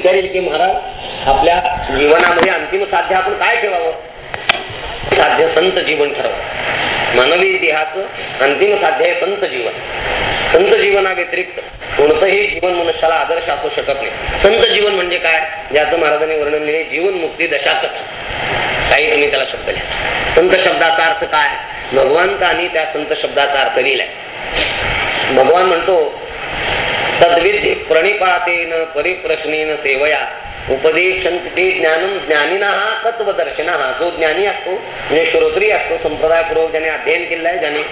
विचारेल की महाराज आपल्या जीवनामध्ये अंतिम साध्य आपण काय ठेवावं? साध्य संत जीवन ठरवा. मानवी देहाचं अंतिम साध्य आहे संत जीवन. संत जीवना व्यतिरिक्त कोणतंही जीवन मनुष्याला आदर्श असू शकत नाही. संत जीवन म्हणजे काय? ज्याचं महाराजांनी वर्णन लिहिले जीवन मुक्ती दशा कथा काही तुम्ही त्याला शब्द लिहा. संत शब्दाचा अर्थ काय? भगवंतानी त्या संत शब्दाचा अर्थ लिहिलाय. भगवान म्हणतो तद्विधी प्रणिपातेन परिप्रश्नेन सेवया। उपदेशन ते ज्ञानम ज्ञानीना हा हा जो ज्ञानी असतो म्हणजे श्रोत्री असतो संप्रदायपूर्वक ज्याने अध्ययन केलं आहे ज्याने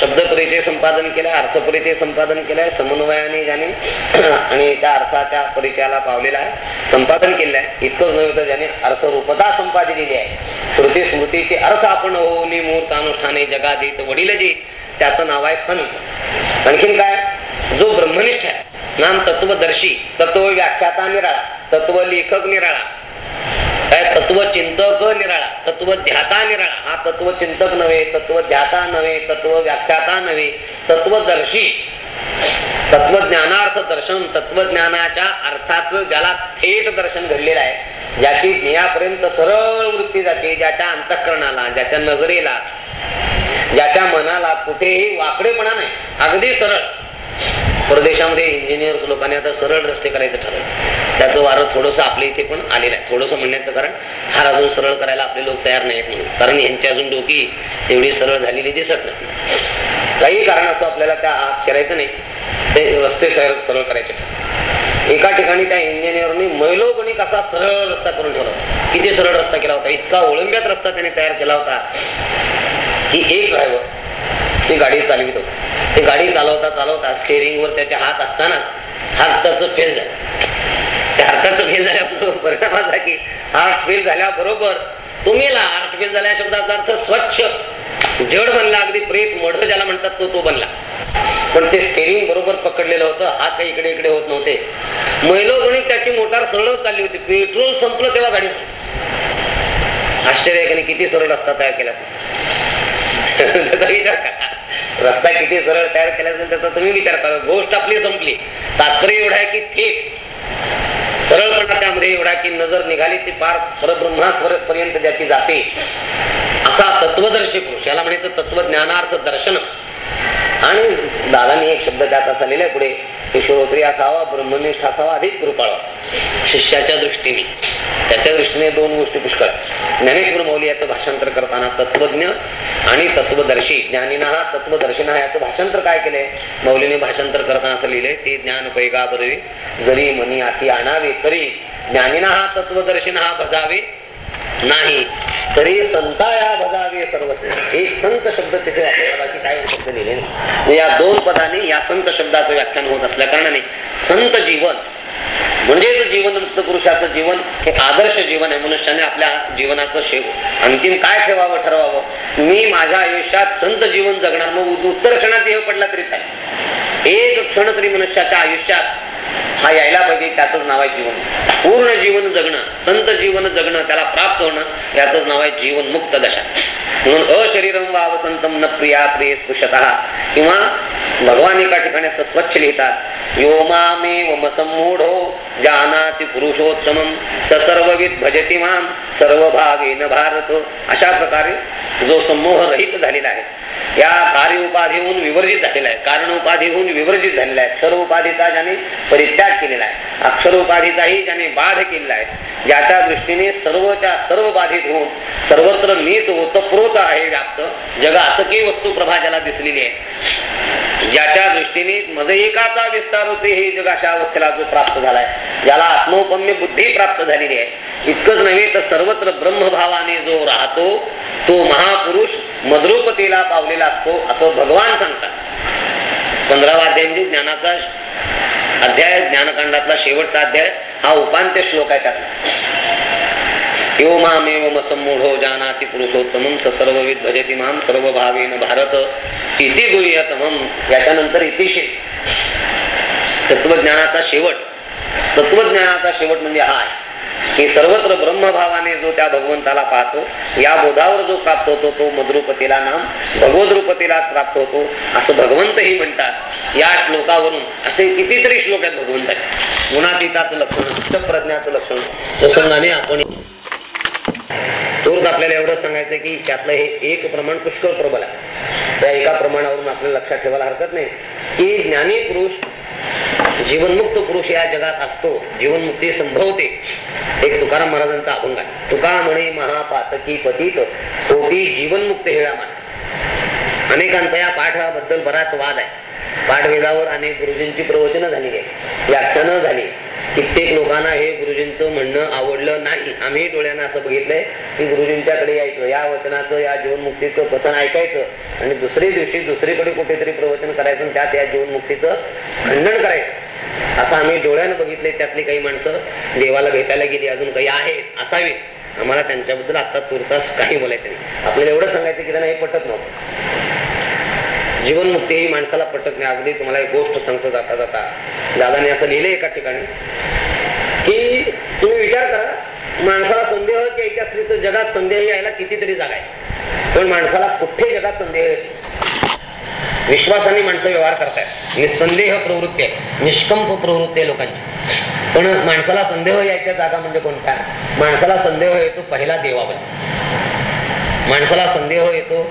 शब्दपरिचय शब्द परिचय संपादन केलाय अर्थ परिचय संपादन केलाय समन्वयाने ज्याने आणि त्या अर्थाच्या परिचयाला पावलेला आहे संपादन केलेलं आहे इतकंच नव्हे तर ज्याने अर्थरूपता संपादिलेली आहे. श्रुती स्मृतीचे अर्थ आपण होऊनी मूर्त अनुष्ठाने जगादीत वडील जी त्याचं नाव आहे संत आणखीन काय? जो ब्रह्मनिष्ठ आहे नाम तत्वदर्शी तत्व व्याख्याता निराळा तत्व लेखक निराळा. काय तत्व चिंतक निराळा तत्व ध्याता निराळा. हा तत्व चिंतक नव्हे तत्व ध्याता नव्हे तत्व व्याख्याता नव्हे तत्वदर्शी तत्वज्ञानार्थ दर्शन तत्वज्ञानाच्या अर्थाचं ज्याला थेट दर्शन घडलेलं आहे ज्याची ज्ञापर्यंत सरळ वृत्ती जाते ज्याच्या अंतःकरणाला ज्याच्या नजरेला ज्याच्या मनाला कुठेही वाकडेपणा नाही. अगदी सरळ. परदेशामध्ये इंजिनियर्स लोकांनी आता सरळ रस्ते करायचं ठरवलं. त्याचं वारं थोडस आपल्या इथे पण आलेलं आहे. थोडंसं म्हणण्याचं कारण फार अजून सरळ करायला आपले लोक तयार नाहीत म्हणून. कारण यांची अजून डोकी तेवढी सरळ झालेली दिसत नाही. काही कारण असं आपल्याला त्या आत शिरायचं नाही. ते रस्ते सरळ सरळ करायचे ठरले एका ठिकाणी त्या इंजिनियरनी मैलोगणिक असा सरळ रस्ता करून ठेवला होता. किती सरळ रस्ता केला होता? इतका ओळंब्यात रस्ता त्याने तयार केला होता. की एक ड्रायव्हर ती गाडी चालवित होता. ते गाडी चालवता चालवता स्टेअरिंग वर त्याचे हात असतानाच हाताचं फेल झालं. त्या हाताचं फेल झाल्याबरोबर परिणाम असा की हार्ट फेल झाल्याबरोबर तुम्ही हार्ट फेल झाल्या शब्दाचा अर्थ स्वच्छ. जड बनला अगदी प्रेत मढ ज्याला म्हणतात तो तो बनला. पण ते स्टेरिंग बरोबर पकडलेलं होतं हात काही इकडे इकडे होत नव्हते. मैलोगणिक त्याची मोटार सरळ चालली होती. पेट्रोल संपलं तेव्हा गाडी आश्चर्य किती सरळ रस्ता तयार केला असेल. रस्ता किती सरळ तयार केला असेल त्याचा तुम्ही विचार करा. गोष्ट आपली संपली. तात्पर्य एवढा आहे की थेट सरळपणा त्यामध्ये एवढा की नजर निघाली ती पार परब्रह्मास्वर पर्यंत ज्याची जाते. असा तत्वदर्शी पुरुष याला म्हणायचं तत्वज्ञानार्थ दर्शन आणि दादानी एक शब्द त्यात असा लिहिलाय पुढे. किशोरोत्री असावा ब्रह्मनिष्ठ असावा अधिक कृपाळ असावा शिष्याच्या दृष्टीने. त्याच्या दृष्टीने दोन गोष्टी पुष्कळ ज्ञानेश्वर मौली याचं भाषांतर करताना तत्वज्ञ आणि तत्वदर्शी ज्ञानीना हा तत्वदर्शन हा याचं भाषांतर काय केलंय? मौलीने भाषांतर करताना असं लिहिलंय ते ज्ञान पैगा बरवे जरी मनी हाती आणावे तरी ज्ञानीना हा तत्वदर्शन हा भजावे नाही. तरी संताया भजावे सर्वस्व. एक संत शब्द तिथे वापरला बाकी काय शब्द लिहिले नाही. म्हणजे या दोन पदाने या संत शब्दाचं व्याख्यान होत असल्या कारणाने संत जीवन म्हणजेच जीवनमुक्त पुरुषाचं जीवन हे आदर्श जीवन आहे. मनुष्याने आपल्या जीवनाचं शेव अंतिम काय ठेवावं ठरवावं? मी माझ्या आयुष्यात संत जीवन जगणार. मग उत्तर क्षणात हे पडला तरी चालेल. एक क्षण तरी मनुष्याच्या आयुष्यात हा यायला पाहिजे त्याच नाव आहे जीवन. पूर्ण जीवन जगणं संत जीवन जगणं त्याला प्राप्त होणं याच नाव आहे जीवन मुक्त दशा. म्हणून अशरीरम वाव संतम न प्रिया प्रिय स्पृशत. किंवा भगवान एका ठिकाणी असं स्वच्छ लिहितात योमामे वमसमूढो जानाति पुरुषोत्तमम स सर्वविद भजती माम सर्व भावेन भारत. अशा प्रकारे जो समूह रहित झालेला आहे या कार्य उपाधीहून विवर्जित झालेला आहे कारण उपाधीहून विवर्जित झालेला आहे. अक्षर उपाधीचा ज्याने परित्याग केलेला आहे. अक्षर उपाधीचाही ज्याने बाध केलेला आहे ज्याच्या दृष्टीने सर्वच्या सर्व बाधित होऊन सर्वत्र मीच ओतप्रोत आहे व्याप्त जग असं की वस्तू प्रभा ज्याला दिसलेली आहे ज्याच्या दृष्टीने मज एकाचा विस्तार होते हे जग अशा अवस्थेला जो प्राप्त झालाय ज्याला आत्मोपम्य बुद्धी प्राप्त झालेली आहे. इतकंच नव्हे तर सर्वत्र ब्रह्मभावाने जो राहतो तो महापुरुष मद्रुपतीला पावलेला असतो असं भगवान सांगतात. पंधरावा अध्याय म्हणजे ज्ञानाचा अध्याय ज्ञानकांडातला शेवटचा अध्याय हा उपांत्य श्लोक आहे त्यातला. यो मामेव समूढो जानाति पुरुषोत्तम स भजती माम सर्व भावेन भारत इति गुह्यतम याच्यानंतर इतिशे तत्वज्ञानाचा शेवट. तत्वज्ञानाचा शेवट म्हणजे हा आहे. की सर्वत्र ब्रह्मभावाने जो त्या भगवंताला पाहतो या बोधावर जो प्राप्त होतो तो मधुरूपतीला नाम भगवद्रुपतीला प्राप्त होतो असं भगवंतही म्हणतात. या श्लोकावरून असे कितीतरी श्लोक आहेत भगवंताचे गुणातीताचं लक्षण प्रज्ञाचं लक्षण. प्रसंगाने आपण तोच आपल्याला एवढं सांगायचं की त्यातलं हे एक प्रमाण पुष्कळ प्रबल आहे. त्या एका प्रमाणावरून आपल्याला लक्षात ठेवायला हरकत नाही. की ज्ञानी पुरुष जीवनमुक्त पुरुष या जगात असतो. जीवनमुक्ती संभवते. एक तुकाराम महाराजांचा अभंग आहे. तुका म्हणे महापातकी पतित होती जीवनमुक्त हेळा मान अनेकांचा या पाठाबद्दल बराच वाद आहे. पाठवेदावर अनेक गुरुजींची प्रवचनं झाली आहे. व्याख्यानं झाली कित्येक लोकांना हे गुरुजींचं म्हणणं आवडलं नाही. आम्ही डोळ्यांना असं बघितलंय की गुरुजींच्याकडे यायचं या वचनाचं या जीवनमुक्तीचं कथन ऐकायचं आणि दुसरे दिवशी दुसरीकडे कुठेतरी प्रवचन करायचं आणि त्यात या जीवनमुक्तीचं खंडन करायचं. असं आम्ही डोळ्यानं बघितले त्यातली काही माणसं देवाला भेटायला गेली अजून काही आहेत असावीत. आम्हाला त्यांच्याबद्दल आता तुर्तास काही बोलायचं नाही. आपल्याला एवढं सांगायचं की त्यांना हे पटत नव्हतं. जीवनमुक्ती ही माणसाला पटत नाही. अगदी तुम्हाला एक गोष्ट सांगतो जाता जाता. दादाने असं लिहिले एका ठिकाणी की तुम्ही विचार करा माणसाला संदेह यायची असली तर जगात संदेह यायला कितीतरी जागा आहे. पण माणसाला कुठे जगात संदेह विश्वासाने माणसं व्यवहार करतायत. निसंदेह प्रवृत्ती आहे. निष्कंप प्रवृत्ती आहे लोकांची. पण माणसाला संदेह यायच्या जागा म्हणजे कोणत्या? माणसाला संदेह येतो पहिला देवाबद्दल माणसाला संदेह येतो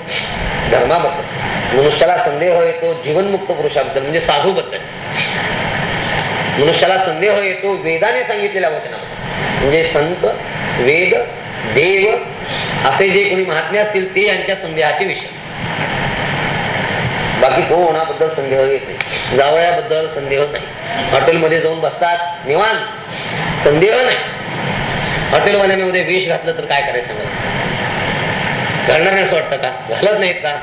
धर्माबद्दल. मनुष्याला संदेह येतो जीवनमुक्त पुरुषाबद्दल म्हणजे साधूबद्दल. मनुष्याला संदेह येतो वेदाने सांगितलेल्या वचनाबद्दल म्हणजे संत वेद देव असे जे कोणी महात्मे असतील ते यांच्या संदेहाचे विषय. बाकी कोणाबद्दल संदेह येत नाही. जावयाबद्दल संदेह नाही. हॉटेलमध्ये जाऊन बसतात निवान संदेह नाही. हॉटेलवाल्याने उद्या विष घातलं तर काय करायचं घालणार नाही असं वाटतं का? घालत नाहीत का?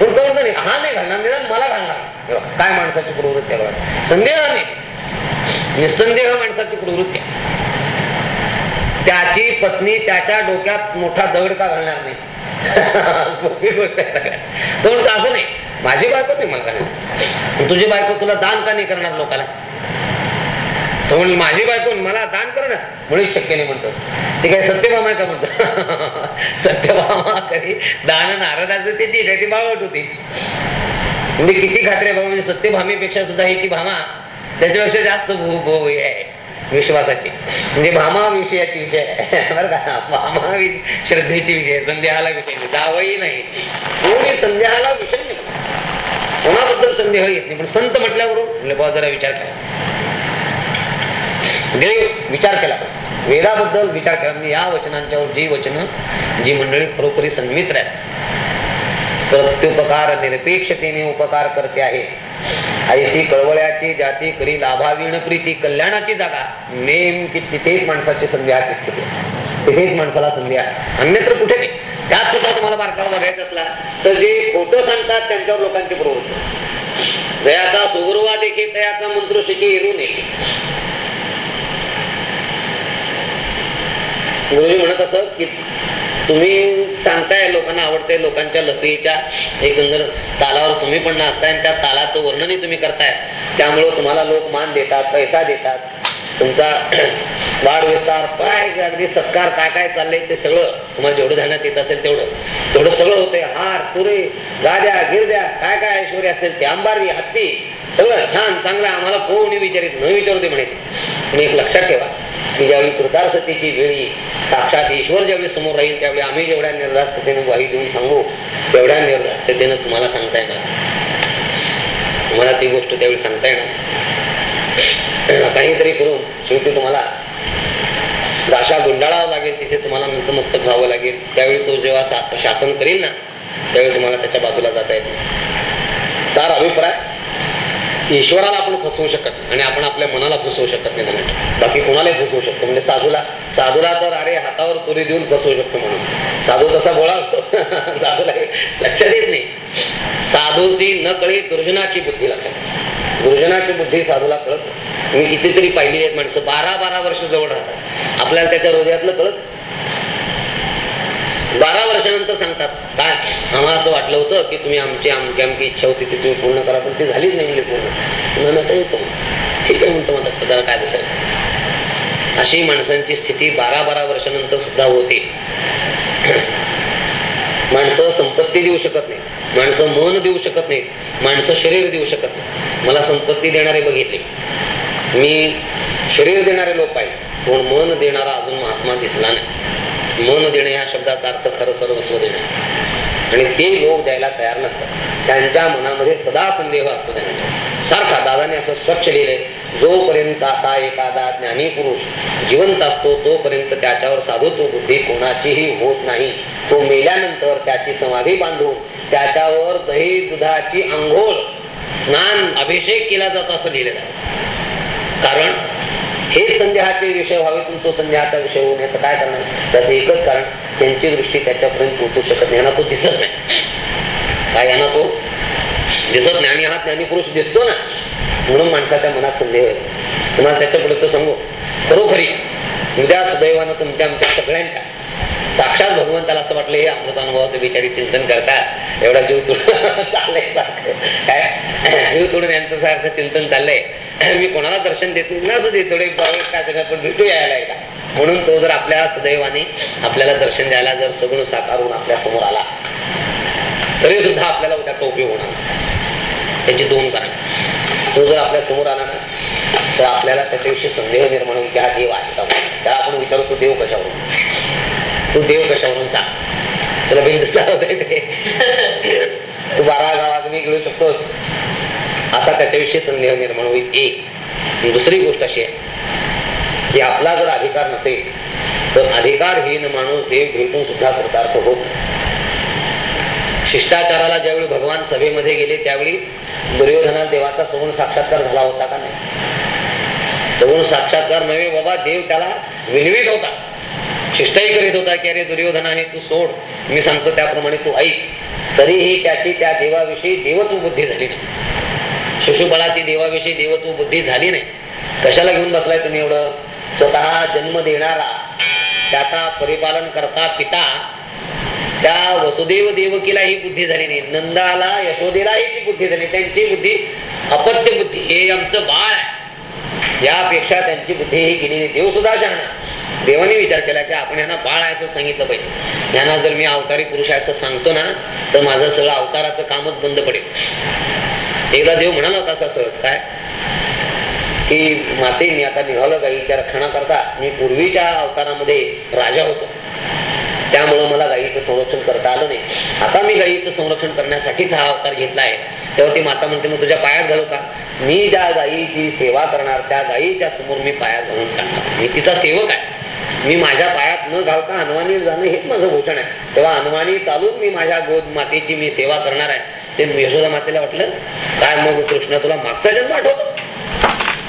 पण नाही. हा नाही घालणार निदान मला घालणार. काय माणसाची प्रवृत्ती संदेह नाही. निसंदेह माणसाची प्रवृत्ती त्याची पत्नी त्याच्या डोक्यात मोठा दगड का घालणार नाही? सोपी तो म्हणतो असं नाही. माझी बायको नाही मला करणार. पण तुझी बायको तुला दान का नाही करणार लोकाला? तो म्हणजे माझी बायको मला दान करणार. म्हणून शक्य नाही म्हणतो. ते काय सत्यभामा आहे का म्हणतो? सत्यभामा कधी दान नारदाचं ते ती ती बावट होती. म्हणजे किती खात्रे भाऊ म्हणजे सत्यभामीपेक्षा सुद्धा हिची भामा त्याच्यापेक्षा जास्त भू भू हे आहे. विश्वासाची. म्हणजे भामाविषयाची विषय. बरं का? भामावि श्रद्धेची विषय संदेहाला विषय नाही. दावही नाही. कोणी संदेहाला विषय नाही. कोणाबद्दल संदेह येत नाही. पण संत म्हटल्यावरून म्हणजे जरा विचार केला देव म्हणजे विचार केला. वेदाबद्दल विचार केला म्हणजे या वचनांच्यावर जी वचन जी मंडळी खरोखरी संमित्र आहे प्रत्युपकार निरपेक्षतेने उपकार करते आहे आयसी कळवळ्याची जाती करी लाभावीण प्रीती कल्याणाची जागा. नेमकी तिथेच माणसाची संध्याची स्थिती. तिथेच माणसाला संधी आहे. अन्यत्र कुठे नाही. त्यात सुद्धा तुम्हाला बारकावा बघायचा असला तर जे खोटं सांगतात त्यांच्यावर लोकांची प्रवृत्ती जयाचा सुगुरुवा देखील तयाचा मंत्र शिकी हेरू नये. गुरुजी म्हणत असत की तुम्ही सांगताय लोकांना आवडते लोकांच्या लकळीच्या एकंदर तालावर तुम्ही पण नाचताय आणि त्या तालाचं वर्णनही तुम्ही करताय. त्यामुळं तुम्हाला लोक मान देतात पैसा देतात. तुमचा वाढ विस्तार काय अगदी सत्कार काय काय चाललंय ते सगळं तुम्हाला जेवढं ध्यानात येत असेल तेवढं. तेवढं सगळं होतंय. हार तुरे गाद्या गिरद्या काय काय ऐश्वर्य असेल ते अंबारी हत्ती सगळं छान चांगलं आम्हाला कोणी विचारित न विचारते म्हणे पण एक लक्षात ठेवा की ज्यावेळी कृतार्थतेची वेळी साक्षात ईश्वर ज्यावेळी समोर राहील त्यावेळी आम्ही जेवढ्या निर्धास्ततेने वाही देऊन सांगू तेवढ्या निर्धास्ततेनं तुम्हाला सांगता येणार. तुम्हाला ती गोष्ट त्यावेळी सांगता येणार. काहीतरी करून शेवटी तुम्हाला भाषा गुंडाळावं लागेल तिथे तुम्हाला नतमस्तक व्हावं लागेल. त्यावेळी तो जेव्हा शासन करील ना त्यावेळी तुम्हाला त्याच्या बाजूला जाता येईल. सार अभिप्राय? ईश्वराला आपण फसवू शकत आणि आपण आपल्या मनाला फसवू शकत नाही बाकी कोणालाही फसवू शकतो. म्हणजे साधूला साधूला तर अरे हातावर पुरी देऊन फसवू शकतो म्हणून. साधू तसा बोळा असतो साधूला लक्षात येत नाही. साधूची न कळी दुर्जनाची बुद्धी लागते. गुरुजनाची बुद्धी साधूला कळत मी कितीतरी पाहिली आहेत माणसं बारा बारा वर्ष जवळ राहतात. आपल्याला त्याच्या हृदयातलं कळत बारा वर्षानंतर सांगतात काय? आम्हाला असं वाटलं होतं की तुम्ही आमची आमची आमची इच्छा होती ती तुम्ही पूर्ण करा पण ती झालीच नाही म्हणजे पूर्ण. येतो. ठीक आहे म्हणतो मग त्याला काय दुसरं? अशी माणसांची स्थिती बारा बारा वर्षानंतर सुद्धा होते. माणसं संपत्ती देऊ शकत नाही. माणसं मन देऊ शकत नाहीत माणसं शरीर देऊ शकत नाही. मला संपत्ती देणारे बघितले. मी शरीर देणारे लोक पाहिजे. पण मन देणारा अजून महात्मा दिसला नाही. मन देणे ह्या शब्दाचा अर्थ खरं सर्वस्व देणे. आणि ते लोक द्यायला तयार नसतात. त्यांच्या मनामध्ये सदा संदेह असतो त्यांच्या सारखा दादाने असं स्वच्छ लिहिले जोपर्यंत असा एखादा ज्ञानी पुरुष जिवंत असतो तोपर्यंत त्याच्यावर साधुत्व बुद्धी कोणाचीही होत नाही. तो मेल्यानंतर त्याची समाधी बांधून त्याच्यावर दही दुधाची आंघोळ स्नान अभिषेक केला जातो असं लिहिलेलं आहे. कारण हेच संदेहाचे विषय व्हावे तो संदेहाचा विषय होण्याचं काय करणार? त्याचं एकच कारण त्यांची दृष्टी त्याच्यापर्यंत पोहोचू शकत नाही. यांना तो दिसत नाही. काय यांना तो दिसत ज्ञानी हा ज्ञानी पुरुष दिसतो ना? म्हणून माणसाच्या मनात संदेह तुम्हाला त्याच्या पुढे तो सांगू खरोखरी उद्या सुदैवानं तुमच्या आमच्या सगळ्यांच्या साक्षात भगवंताला असं वाटलं हे अमृतानुभवाचं विचारी चिंतन करतात एवढा जीव तुडून चाललंय काय? जीव तुडून यांचं सारखं चिंतन चाललंय. मी कोणाला दर्शन देत नाही असं दे थोडे भेटू यायला एकदा. म्हणून तो जर आपल्या सदैवाने आपल्याला दर्शन द्यायला जर सगळं साकारून आपल्यासमोर आला तरी सुद्धा आपल्याला त्याचा उपयोग होणार त्याची दोन कारण. तो जर आपल्यासमोर आला ना तर आपल्याला त्याच्याविषयी संदेह निर्माण होईल की हा देव आहे का त्याला आपण विचारतो देव कशावर तू देव कशावरून सांग तुला बिंदुसला ते तू बारा गावात मी घेऊ शकतोस असा त्याच्याविषयी संदेह निर्माण होईल एक दुसरी गोष्ट अशी आहे की आपला जर अधिकार नसेल तर अधिकारहीन माणूस देव भेटून सुद्धा कृतार्थ होत. शिष्टाचाराला ज्यावेळी भगवान सभेमध्ये गेले त्यावेळी दुर्योधना देवाचा सगुण साक्षात्कार झाला होता का नाही? सगुण साक्षात्कार नव्हे बाबा देव त्याला विनवीत होता. शिष्टही करीत होता की अरे दुर्योधनाने तू सोड. मी सांगतो त्याप्रमाणे तू ऐक. तरीही त्याची त्या देवाविषयी देवत्व बुद्धी झाली नाही. शिशुफळाची देवाविषयी देवत्व बुद्धी झाली नाही. कशाला घेऊन बसलाय तुम्ही एवढं? स्वतः जन्म देणारा त्याचा परिपालन करता पिता त्या वसुदेव देवकीला ही बुद्धी झाली नाही. नंदाला यशोदेलाही ती बुद्धी झाली त्यांची बुद्धी अपत्य बुद्धी. हे आमचं बाळ आहे. यापेक्षा त्यांची बुद्धी ही केली देव सुद्धा शहाणा देवाने विचार केला की आपण यांना बाळ आहे असं सांगितलं पाहिजे. यांना जर मी अवतारी पुरुष आहे असं सांगतो ना तर माझं सगळं अवताराचं कामच बंद पडेल. एकदा देव म्हणाला होता असं सहज. काय? की माते मी आता निघालो गाईच्या रक्षणा करता मी पूर्वीच्या अवतारामध्ये राजा होतो. त्यामुळं मला गाईचं संरक्षण करता आलं नाही. आता मी गाईचं संरक्षण करण्यासाठीच हा अवतार घेतला आहे. तेव्हा ती माता म्हणते मग तुझ्या पायात घालू का? मी ज्या गायीची सेवा करणार त्या गायीच्या समोर मी पायात घालून टाकणार मी तिचा सेवक आहे. मी माझ्या पायात न घालता हनुमानी जाणं हेच माझं भूषण आहे. तेव्हा हनुमानी चालून मी माझ्या गोद मातेची मी सेवा करणार आहे. ते यशोदा मातेला वाटलं काय मग कृष्ण तुला मागचा जन्म आठवतो?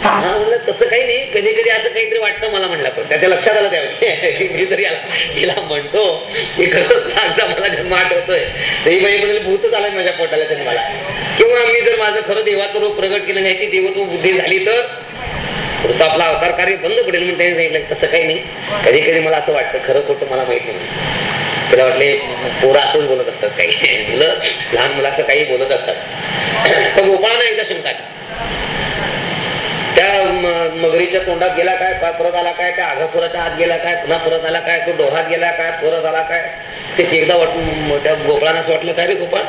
तसं काही नाही. कधी कधी असं काहीतरी वाटतं मला म्हणला तो त्याच्या लक्षात आलं त्यावेळी. मी म्हणतो की खरंच मागचा मला जन्म आठवतोय तरी बाई म्हणाले भूतच आलाय माझ्या पोटाला जन्माला किंवा मी जर माझं खरं देवाचं रूप प्रगट केलं याची देवत्व बुद्धी झाली तर आपला अवतार कार्य बंद पडेल म्हणून त्यांनी सांगितलं. तसं काही नाही. कधी कधी मला असं वाटतं खरं खोटं मला माहीत नाही. त्याला वाटले पोरं असंच बोलत असतात काही. मुलं लहान मुलं असं काही बोलत असतात. पण गोपाळानं एकदा शंका त्या मगरीच्या तोंडात गेला काय? परत आला काय? त्या आघासुराच्या आत गेला काय? पुन्हा परत आला काय? तो डोहात गेला काय? परत आला काय? ते एकदा वाटून त्या गोपाळांना असं वाटलं काय रे गोपाळ?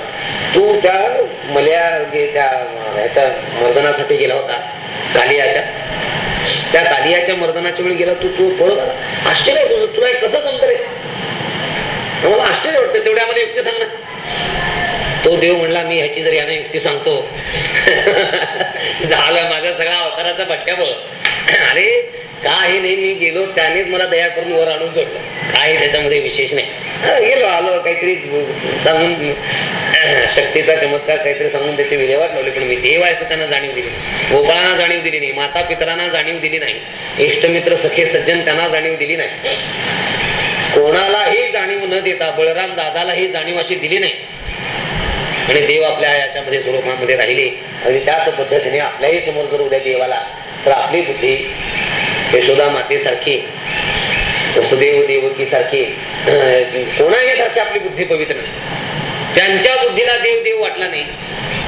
तू त्या मल्या त्या ह्याच्या मर्दनासाठी गेला होता कालियाच्या त्या कालियाच्या मर्दनाच्या वेळी गेला तू तू परत आला. आश्चर्य तुझं तुला कसं जमतं रे? मला आश्चर्य वाटतं तेवढ्या मला युक्ती सांग ना तो देव म्हणला मी ह्याची जर याने युक्ती सांगतो. झालं माझा सगळा अवताराचा भटक्या बघ अरे काही नाही मी गेलो त्यानेच मला दया करून वर आणून सोडलं. काही त्याच्यामध्ये विशेष नाही. गेलो आलो काहीतरी सांगून शक्तीचा चमत्कार काहीतरी सांगून त्याची विल्हेवाट लावली पण मी देव आहे त्यांना जाणीव दिली गोपाळांना जाणीव दिली नाही माता पितरांना जाणीव दिली नाही. इष्टमित्र सखे सज्जन त्यांना जाणीव दिली नाही. कोणालाही जाणीव न देता बळराम दादालाही जाणीव अशी दिली नाही. आणि देव आपल्या याच्यामध्ये स्वरूपामध्ये राहिले. आणि त्याच पद्धतीने आपल्याही समोर जर उद्या देवाला तर आपली बुद्धी यशोदा मातेसारखी वसुदेव देवकी सारखी कोणाही सारखी आपली बुद्धी पवित्र नाही. त्यांच्या बुद्धीला देव देव वाटला नाही.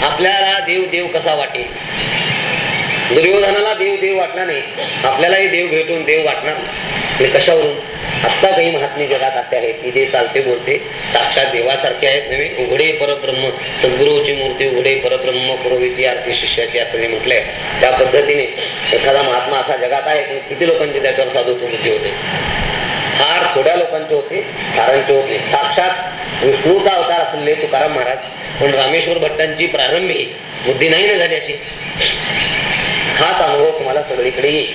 आपल्याला देव देव कसा वाटेल? दुर्योधनाला देव देव वाटला नाही. आपल्यालाही देव भेटून देव वाटणार आणि कशावरून? आत्ता काही महात्मे जगात असे आहेत की जे चालते बोलते साक्षात देवासारखे आहेत नव्हे. उघडे परब्रह्म सद्गुरूची मूर्ती उघडे परब्रह्म पुरोविती आरती शिष्याची असं जे म्हटलंय. त्या पद्धतीने एखादा महात्मा असा जगात आहे पण किती लोकांचे त्याच्यावर साधूची बुद्धी होते? फार थोड्या लोकांचे होते फारांचे होते साक्षात विष्णूचा अवतार असलेले तुकाराम महाराज पण रामेश्वर भट्टांची प्रारंभी बुद्धी नाही ना झाली अशी. हाच अनुभव तुम्हाला सगळीकडे येईल.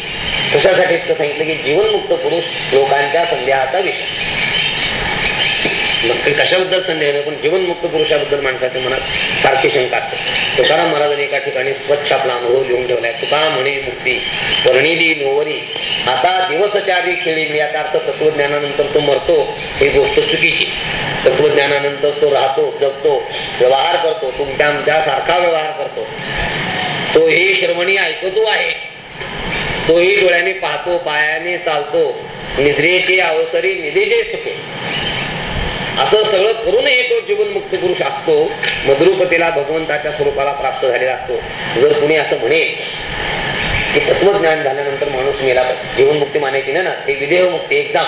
कशासाठी इतकं सांगितलं की जीवनमुक्त पुरुष लोकांच्या संदेहाचा विषय. मग ते कशाबद्दल संदेह नाही पण जीवनमुक्त पुरुषाबद्दल माणसाच्या मनात सारखी शंका असते. तुकाराम महाराजांनी एका ठिकाणी स्वच्छ आपला अनुभव लिहून ठेवलाय. तुका म्हणे मुक्ती वर्णिली नोवरी. आता दिवसच्या आधी खेळी याचा अर्थ तत्वज्ञानानंतर तो मरतो ही गोष्ट चुकीची. तत्वज्ञानानंतर तो राहतो जगतो व्यवहार करतो तुमच्या आमच्या सारखा व्यवहार करतो. तोही श्रवणी ऐकतो आहे. तोही डोळ्याने पाहतो पायाने चालतो निद्रेचे अवसरी निधीचे सुखे. असं सगळं करूनही तो जीवनमुक्त पुरुष असतो मद्रुपतेला भगवंताच्या स्वरूपाला प्राप्त झालेला असतो. जर कुणी असं म्हणे की तत्वज्ञान झाल्यानंतर माणूस मेला पाहिजे जीवनमुक्ती मानायची नाही ना ते विदेहमुक्ती एकदा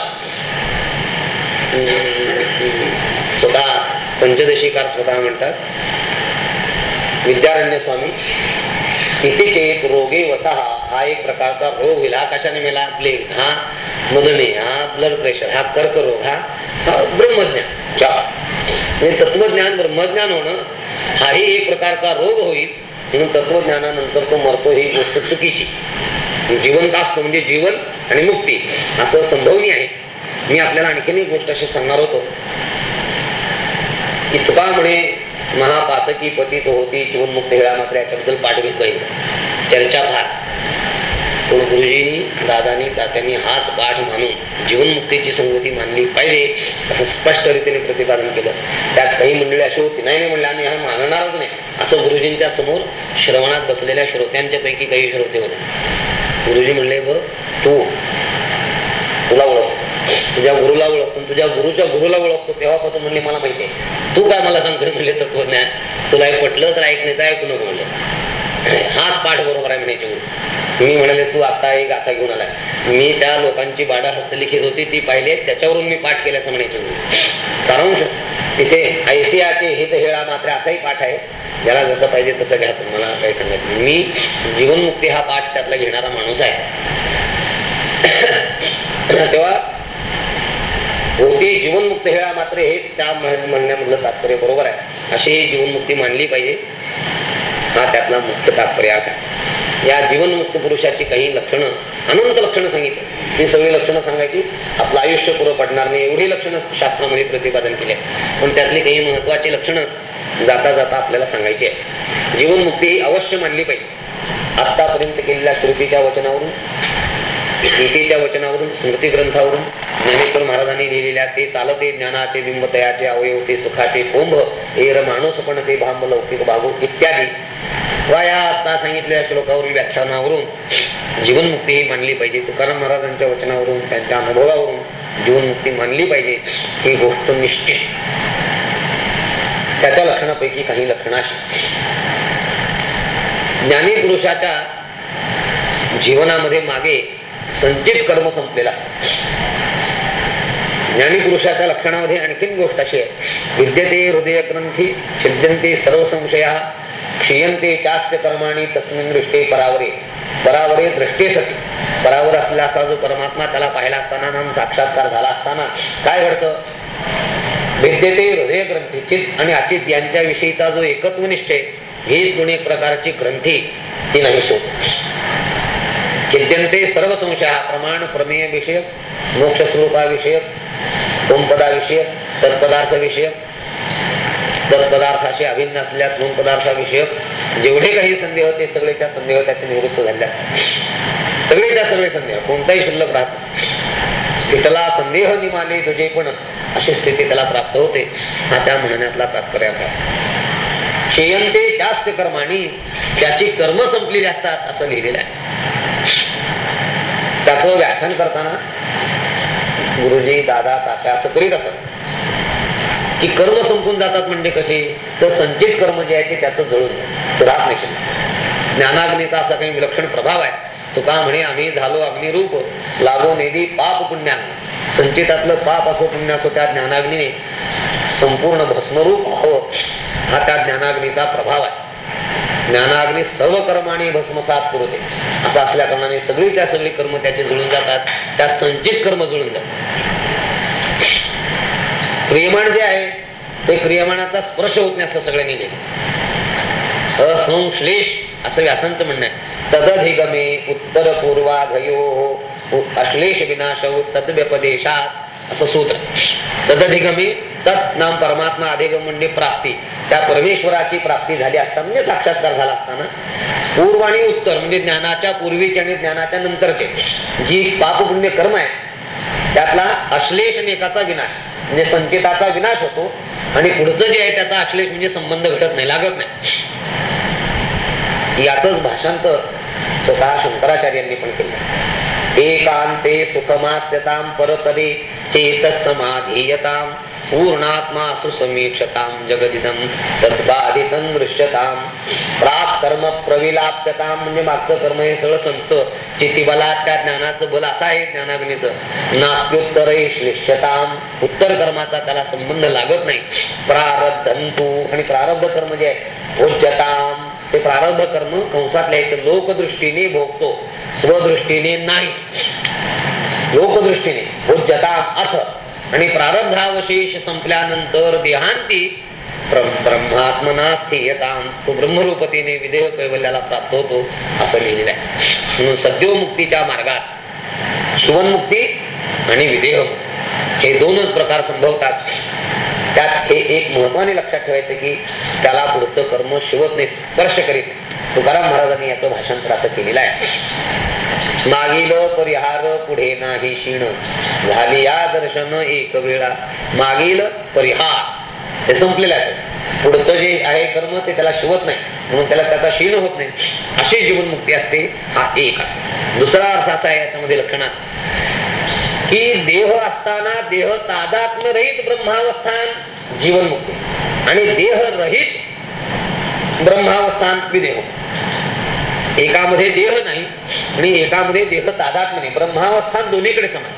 एकदम स्वतः पंचदशीकार स्वतः म्हणतात. विद्यारण्य स्वामी इथे रोगे वसाहा हा एक प्रकारचा रोग होईल हा कशाने मेला? प्लेग हा मधुमेह हा ब्लड प्रेशर हा कर्करोग हा ब्रह्मज्ञान. म्हणजे तत्वज्ञान ब्रह्मज्ञान होणं हाही एक प्रकारचा रोग होईल. म्हणून तत्वज्ञानानंतर तो मरतो ही गोष्ट चुकीची. जिवंत असतो म्हणजे जीवन आणि मुक्ती. असं संभवनी आहे. मी आपल्याला आणखीन एक गोष्ट अशी सांगणार होतो. की तुका म्हणे महापातकी पतित होती जीवनमुक्त हेळा मात्र याच्याबद्दल पाठवित पाहिजे चर्चा फार पण गुरुजींनी दादानी तात्यांनी हाच पाठ मानून जीवनमुक्तीची संगती मानली पाहिजे असं स्पष्ट रीतीने प्रतिपादन केलं. त्यात काही मंडळी अशी होती नाही नाही म्हणले आम्ही हा मानणारच नाही. असं गुरुजींच्या समोर श्रवणात बसलेल्या श्रोत्यांच्या पैकी काही श्रोते होते. गुरुजी म्हणले ब तू तुला ओळख तुझ्या गुरुला ओळखतो तुझ्या गुरुच्या गुरुला ओळखतो तेव्हापासून म्हणले मला माहिती आहे. तू काय मला सांगतो म्हणले तत्वज्ञान तुला हे पटलं तर ऐक नाही तर ऐकू नको म्हणले. हाच पाठ बरोबर आहे म्हणायचे मी म्हणाले तू आता एक आता घेऊन आलाय. मी त्या लोकांची बाडा हस्तलिखित होती ती पाहिले त्याच्यावरून मी पाठ केल्याचं म्हणायचे सारांश तिथे ऐसियाचे हित हेळा मात्र असाही पाठ आहे. ज्याला जसं पाहिजे तसं घ्या तुम्हाला काही सांगत मी जीवनमुक्ती हा पाठ त्यातला घेणारा माणूस आहे. तेव्हा होती जीवनमुक्त हेळा मात्र हे त्या म्हणण्यामधलं तात्पर्य बरोबर आहे. अशी ही जीवनमुक्ती मानली पाहिजे. हा त्यातला मुख्य तात्पर्य आहे. या जीवनमुक्त पुरुषाची काही लक्षणं अनंत लक्षणं सांगितली. ही सगळी लक्षणं सांगायची आपलं आयुष्य पुरं पडणार नाही एवढी लक्षणं शास्त्रामध्ये प्रतिपादन केली पण त्यातली काही महत्वाची लक्षणं जाता जाता आपल्याला सांगायची आहे जीवनमुक्ती ही अवश्य मानली पाहिजे. आतापर्यंत केलेल्या श्रुतीच्या वचनावरून गीतेच्या वचनावरून स्मृती ग्रंथावरून ज्ञानेश्वर महाराजांनी लिहिलेल्या ते चालते ज्ञानाचे बिंब तयाचे अवयव ते सुखाचे कोंभ एर माणूस पण ते भांब लौकिक बाबू इत्यादी. या आता सांगितलेल्या श्लोकावरील व्याख्यानावरून जीवनमुक्ती ही मानली पाहिजे. तुकाराम महाराजांच्या वचनावरून त्यांच्या अनुभवावरून जीवनमुक्ती मानली पाहिजे ही गोष्ट निश्चित. त्याच्या लक्षणापैकी काही लक्षण अशी ज्ञानी पुरुषाच्या जीवनामध्ये मागे संचित कर्म संपलेला. ज्ञानी पुरुषाच्या लक्षणामध्ये आणखीन गोष्ट अशी आहे. विद्यते हृदय ग्रंथी छिद्यंते सर्व संशया क्षीयंते चास्त कर्माणी तस्मिन दृष्टे परावरे. परावरे दृष्टेसाठी परावर असलेला असा जो परमात्मा त्याला पाहिला असताना नाम साक्षात्कार झाला असताना काय घडतं? विद्यते हृदय ग्रंथी चित आणि अचित यांच्या विषयीचा जो एकत्व निश्चय हीच गुण एक प्रकारची ग्रंथी ती नाही शोध. चिंत्यंते सर्व संशय प्रमाण प्रमेय विषयक मोक्ष स्वरूपा विषयक ओमपदा विषयक तत्पदार्थ विषयक तत्पदार्थाशी अभिन्न असल्या दोन पदार्थाविषयक जेवढे काही संदेह ते सगळेच्या संदेह त्याचे निवृत्त झाले असतात सगळेच्या सगळे संदेह कोणताही शिल्लक राहत तिथला संदेह निमाले तुझे पण अशी स्थिती त्याला प्राप्त होते. हा त्या म्हणण्यातला तात्पर्य शेयंते जास्त कर्माणी त्याची कर्म संपलेली असतात असं लिहिलेलं आहे. त्याचं व्याख्यान करताना गुरुजी दादा तात्या असं करीत असत. की कर्म संपून जातात म्हणजे कसे? तर संचित कर्म जे आहे ते त्याचं जळून राहत नाही ज्ञानाग्नीचा असा काही विलक्षण प्रभाव आहे. तुका म्हणे आम्ही झालो अग्निरूप लागो नेदी पाप पुण्या संचितातलं पाप असो पुण्य असो त्या ज्ञानाग्नीने संपूर्ण भस्मरूप व्हावं. हा त्या ज्ञानाग्नीचा प्रभाव आहे. ज्ञानाग्नी सर्व कर्माने भस्मसात करते. असं असल्या कारणाने सगळी त्या सगळी कर्म त्याचे जुळून जातात. त्यात संचित कर्म जुळून जातात. क्रियमाण जे आहे ते क्रियमाणाचा स्पर्श होत नाही असं सगळ्यांनी लिहिलं. असंश्लेष असं व्यासांचं म्हणणं आहे. तदधिगमे उत्तर पूर्वाघयो अश्लेष विनाश तद्व्यपदेशात असं सूत्र. तदधिगमे तत् नाम परमात्मा अधिगम प्राप्ती. त्या परमेश्वराची प्राप्ती झाली असता म्हणजे साक्षात्कार झाला असताना. पूर्व आणि उत्तर म्हणजे ज्ञानाच्या पूर्वीचे आणि ज्ञानाच्या नंतरचे. जी पापपुण्य कर्म आहे त्यातला अश्लेष नेकाचा विनाश म्हणजे संकेताचा विनाश होतो आणि पुढचं जे आहे त्याचा अश्लेष म्हणजे संबंध घटत नाही लागत नाही. यातच भाषांतर स्वतः शंकराचार्यांनी पण केलं. एकांते सुखमास्यताम परतरे चेत समाधीयताम पूर्णात्मा सुसमीक्षताम जगदिदम तद्बाधितम दृश्यताम प्राप कर्म प्रविलाप्यताम म्हणजे मागचं कर्म हे सगळं संत चितिबलात त्या ज्ञानाचं बल असं आहे ज्ञानाग्नीचं नात्युत्तर श्लिष्यताम उत्तर कर्माचा त्याला संबंध लागत नाही. प्रारब्धंतू आणि प्रारब्ध कर्म जे आहे भोज्यताम ते प्रारब्ध कर्म कंसात लिहायचं लोकदृष्टीने भोगतो. स्वदृष्टीने नाही. लोकदृष्टीने. भोज्यताम अथ आणि प्रारब्धावशेष संपल्यानंतर देहांती ब्रह्मात्मना तो ब्रह्मरूपतीने विदेह कैवल्याला प्राप्त होतो असं लिहिलेलं आहे. म्हणून सद्योमुक्तीच्या मार्गात शिवनमुक्ती आणि विदेह हे दोनच प्रकार संभवतात. त्यात हे एक महत्वाने लक्षात ठेवायचं की त्याला पुढचं कर्म शिवत नाही स्पर्श करीत तुकाराम महाराजांनी याचं भाषांतर असं केलेलं आहे. मागील परिहार पुढे नाही क्षीण झाली या दर्शन एक वेळा. मागील परिहार. हे संपलेलं आहे. पुढचं जे आहे कर्म ते त्याला शिवत नाही. म्हणून त्याला त्याचा क्षीण होत नाही. अशी जीवनमुक्ती असते हा एक. दुसरा अर्थ असा आहे याच्यामध्ये लक्षणात की देह असताना देह तादात्म्य रहित ब्रह्मावस्थान जीवनमुक्ती. आणि देह रहित ब्रह्मावस्थान विदेह. एकामध्ये देह नाही आणि एकामध्ये देह तादात्म्य नाही ब्रह्मावस्थान दोन्हीकडे समान.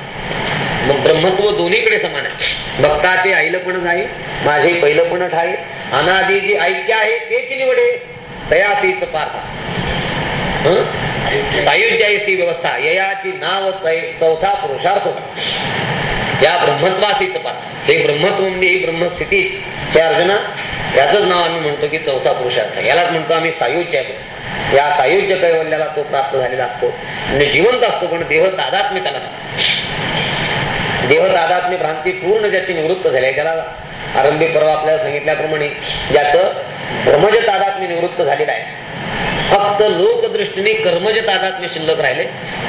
मग ब्रह्मत्व दोन्हीकडे समान आहे. भक्ताचे आईलपण आहे माझे पहिलपण आहे. अनादी जी ऐक्य आहे तेच निवडे. तयासीच पार्था. सायुज्यायसी व्यवस्था. ययाची नाव चौथा पुरुषार्थ या ब्रह्मत्वासीच पार्थ हे ब्रह्मत्व म्हणजे ही ब्रह्मस्थितीच हे अर्जुना याचंच नाव आम्ही म्हणतो की चौथा पुरुषार्थ. यालाच म्हणतो आम्ही सायुज्य या सायुज्य कैवल्याला तो प्राप्त झालेला असतो. म्हणजे जिवंत असतो पण देह तादात्म्य त्याला देह तादात्म्य भ्रांती पूर्ण ज्याची निवृत्त झाली त्याला आरंभी परवा आपल्याला सांगितल्याप्रमाणे ज्याचं भ्रमज तादात्म्य निवृत्त झालेलं आहे. फक्त लोकदृष्टीने कर्मज तादात्म्य शिल्लक राहिले.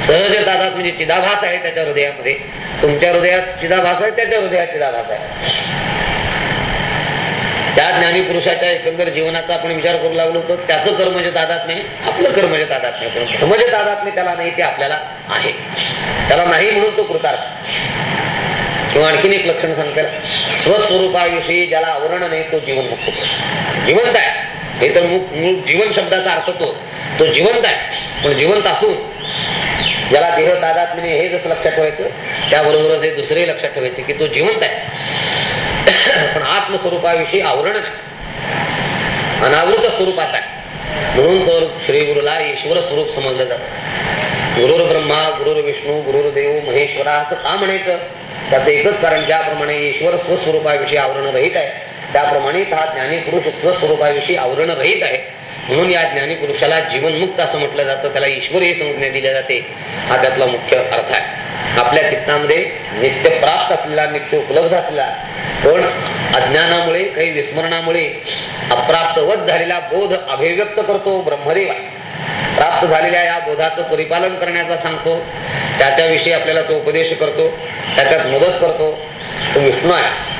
सहज तादात्म्य चिदाभास आहे त्याच्या हृदयामध्ये तुमच्या हृदयात चिदाभास आहे त्याच्या हृदयात चिदाभास आहे. त्या ज्ञानी पुरुषाच्या एकंदर जीवनाचा आपण विचार करू लागलो तर त्याचं कर्म जे तादात नाही आपलं कर्म जे तादात नाही पण कर्म तादात नाही त्याला नाही ते आपल्याला आहे. त्याला नाही म्हणून तो कृतार्थ. किंवा आणखीन एक लक्षण सांगते स्वस्वरूपाविषयी ज्याला आवरण नाही तो जीवनमुक्त जिवंत आहे. हे तर मूळ जीवन शब्दाचा अर्थ तो. तो जिवंत आहे. पण जिवंत असून ज्याला देह तादात म्हणजे हे जसं लक्षात ठेवायचं त्याबरोबरच हे दुसरे लक्षात ठेवायचे की तो जिवंत आहे. पण आत्मस्वरूपाविषयी आवरण नाही अनावृत स्वरूपाचा आहे. म्हणून तर श्री गुरुला ईश्वर स्वरूप समजलं जात. गुरुर ब्रह्मा गुरुर विष्णू गुरुर्देव महेश्वरा असं का म्हणायचं? त्याचं एकच कारण ज्याप्रमाणे ईश्वर स्वस्वरूपाविषयी आवरण रहित आहे त्याप्रमाणे हा ज्ञानी पुरुष स्वस्वरूपाविषयी आवरण रहित आहे. म्हणून या ज्ञानी पुरुषाला जीवनमुक्त असं म्हटलं जातं. त्याला ईश्वर हे संज्ञा दिल्या जाते. हा त्यातला मुख्य अर्थ आहे. आपल्या चित्तामध्ये नित्य प्राप्त असलेला नित्य उपलब्ध असलेला पण अज्ञानामुळे काही विस्मरणामुळे अप्राप्तवत झालेला बोध अभिव्यक्त करतो ब्रह्मदेव. प्राप्त झालेल्या या बोधाचं परिपालन करण्याचा सांगतो. त्याच्याविषयी आपल्याला तो उपदेश करतो. त्याच्यात मदत करतो. तो विष्णू आहे.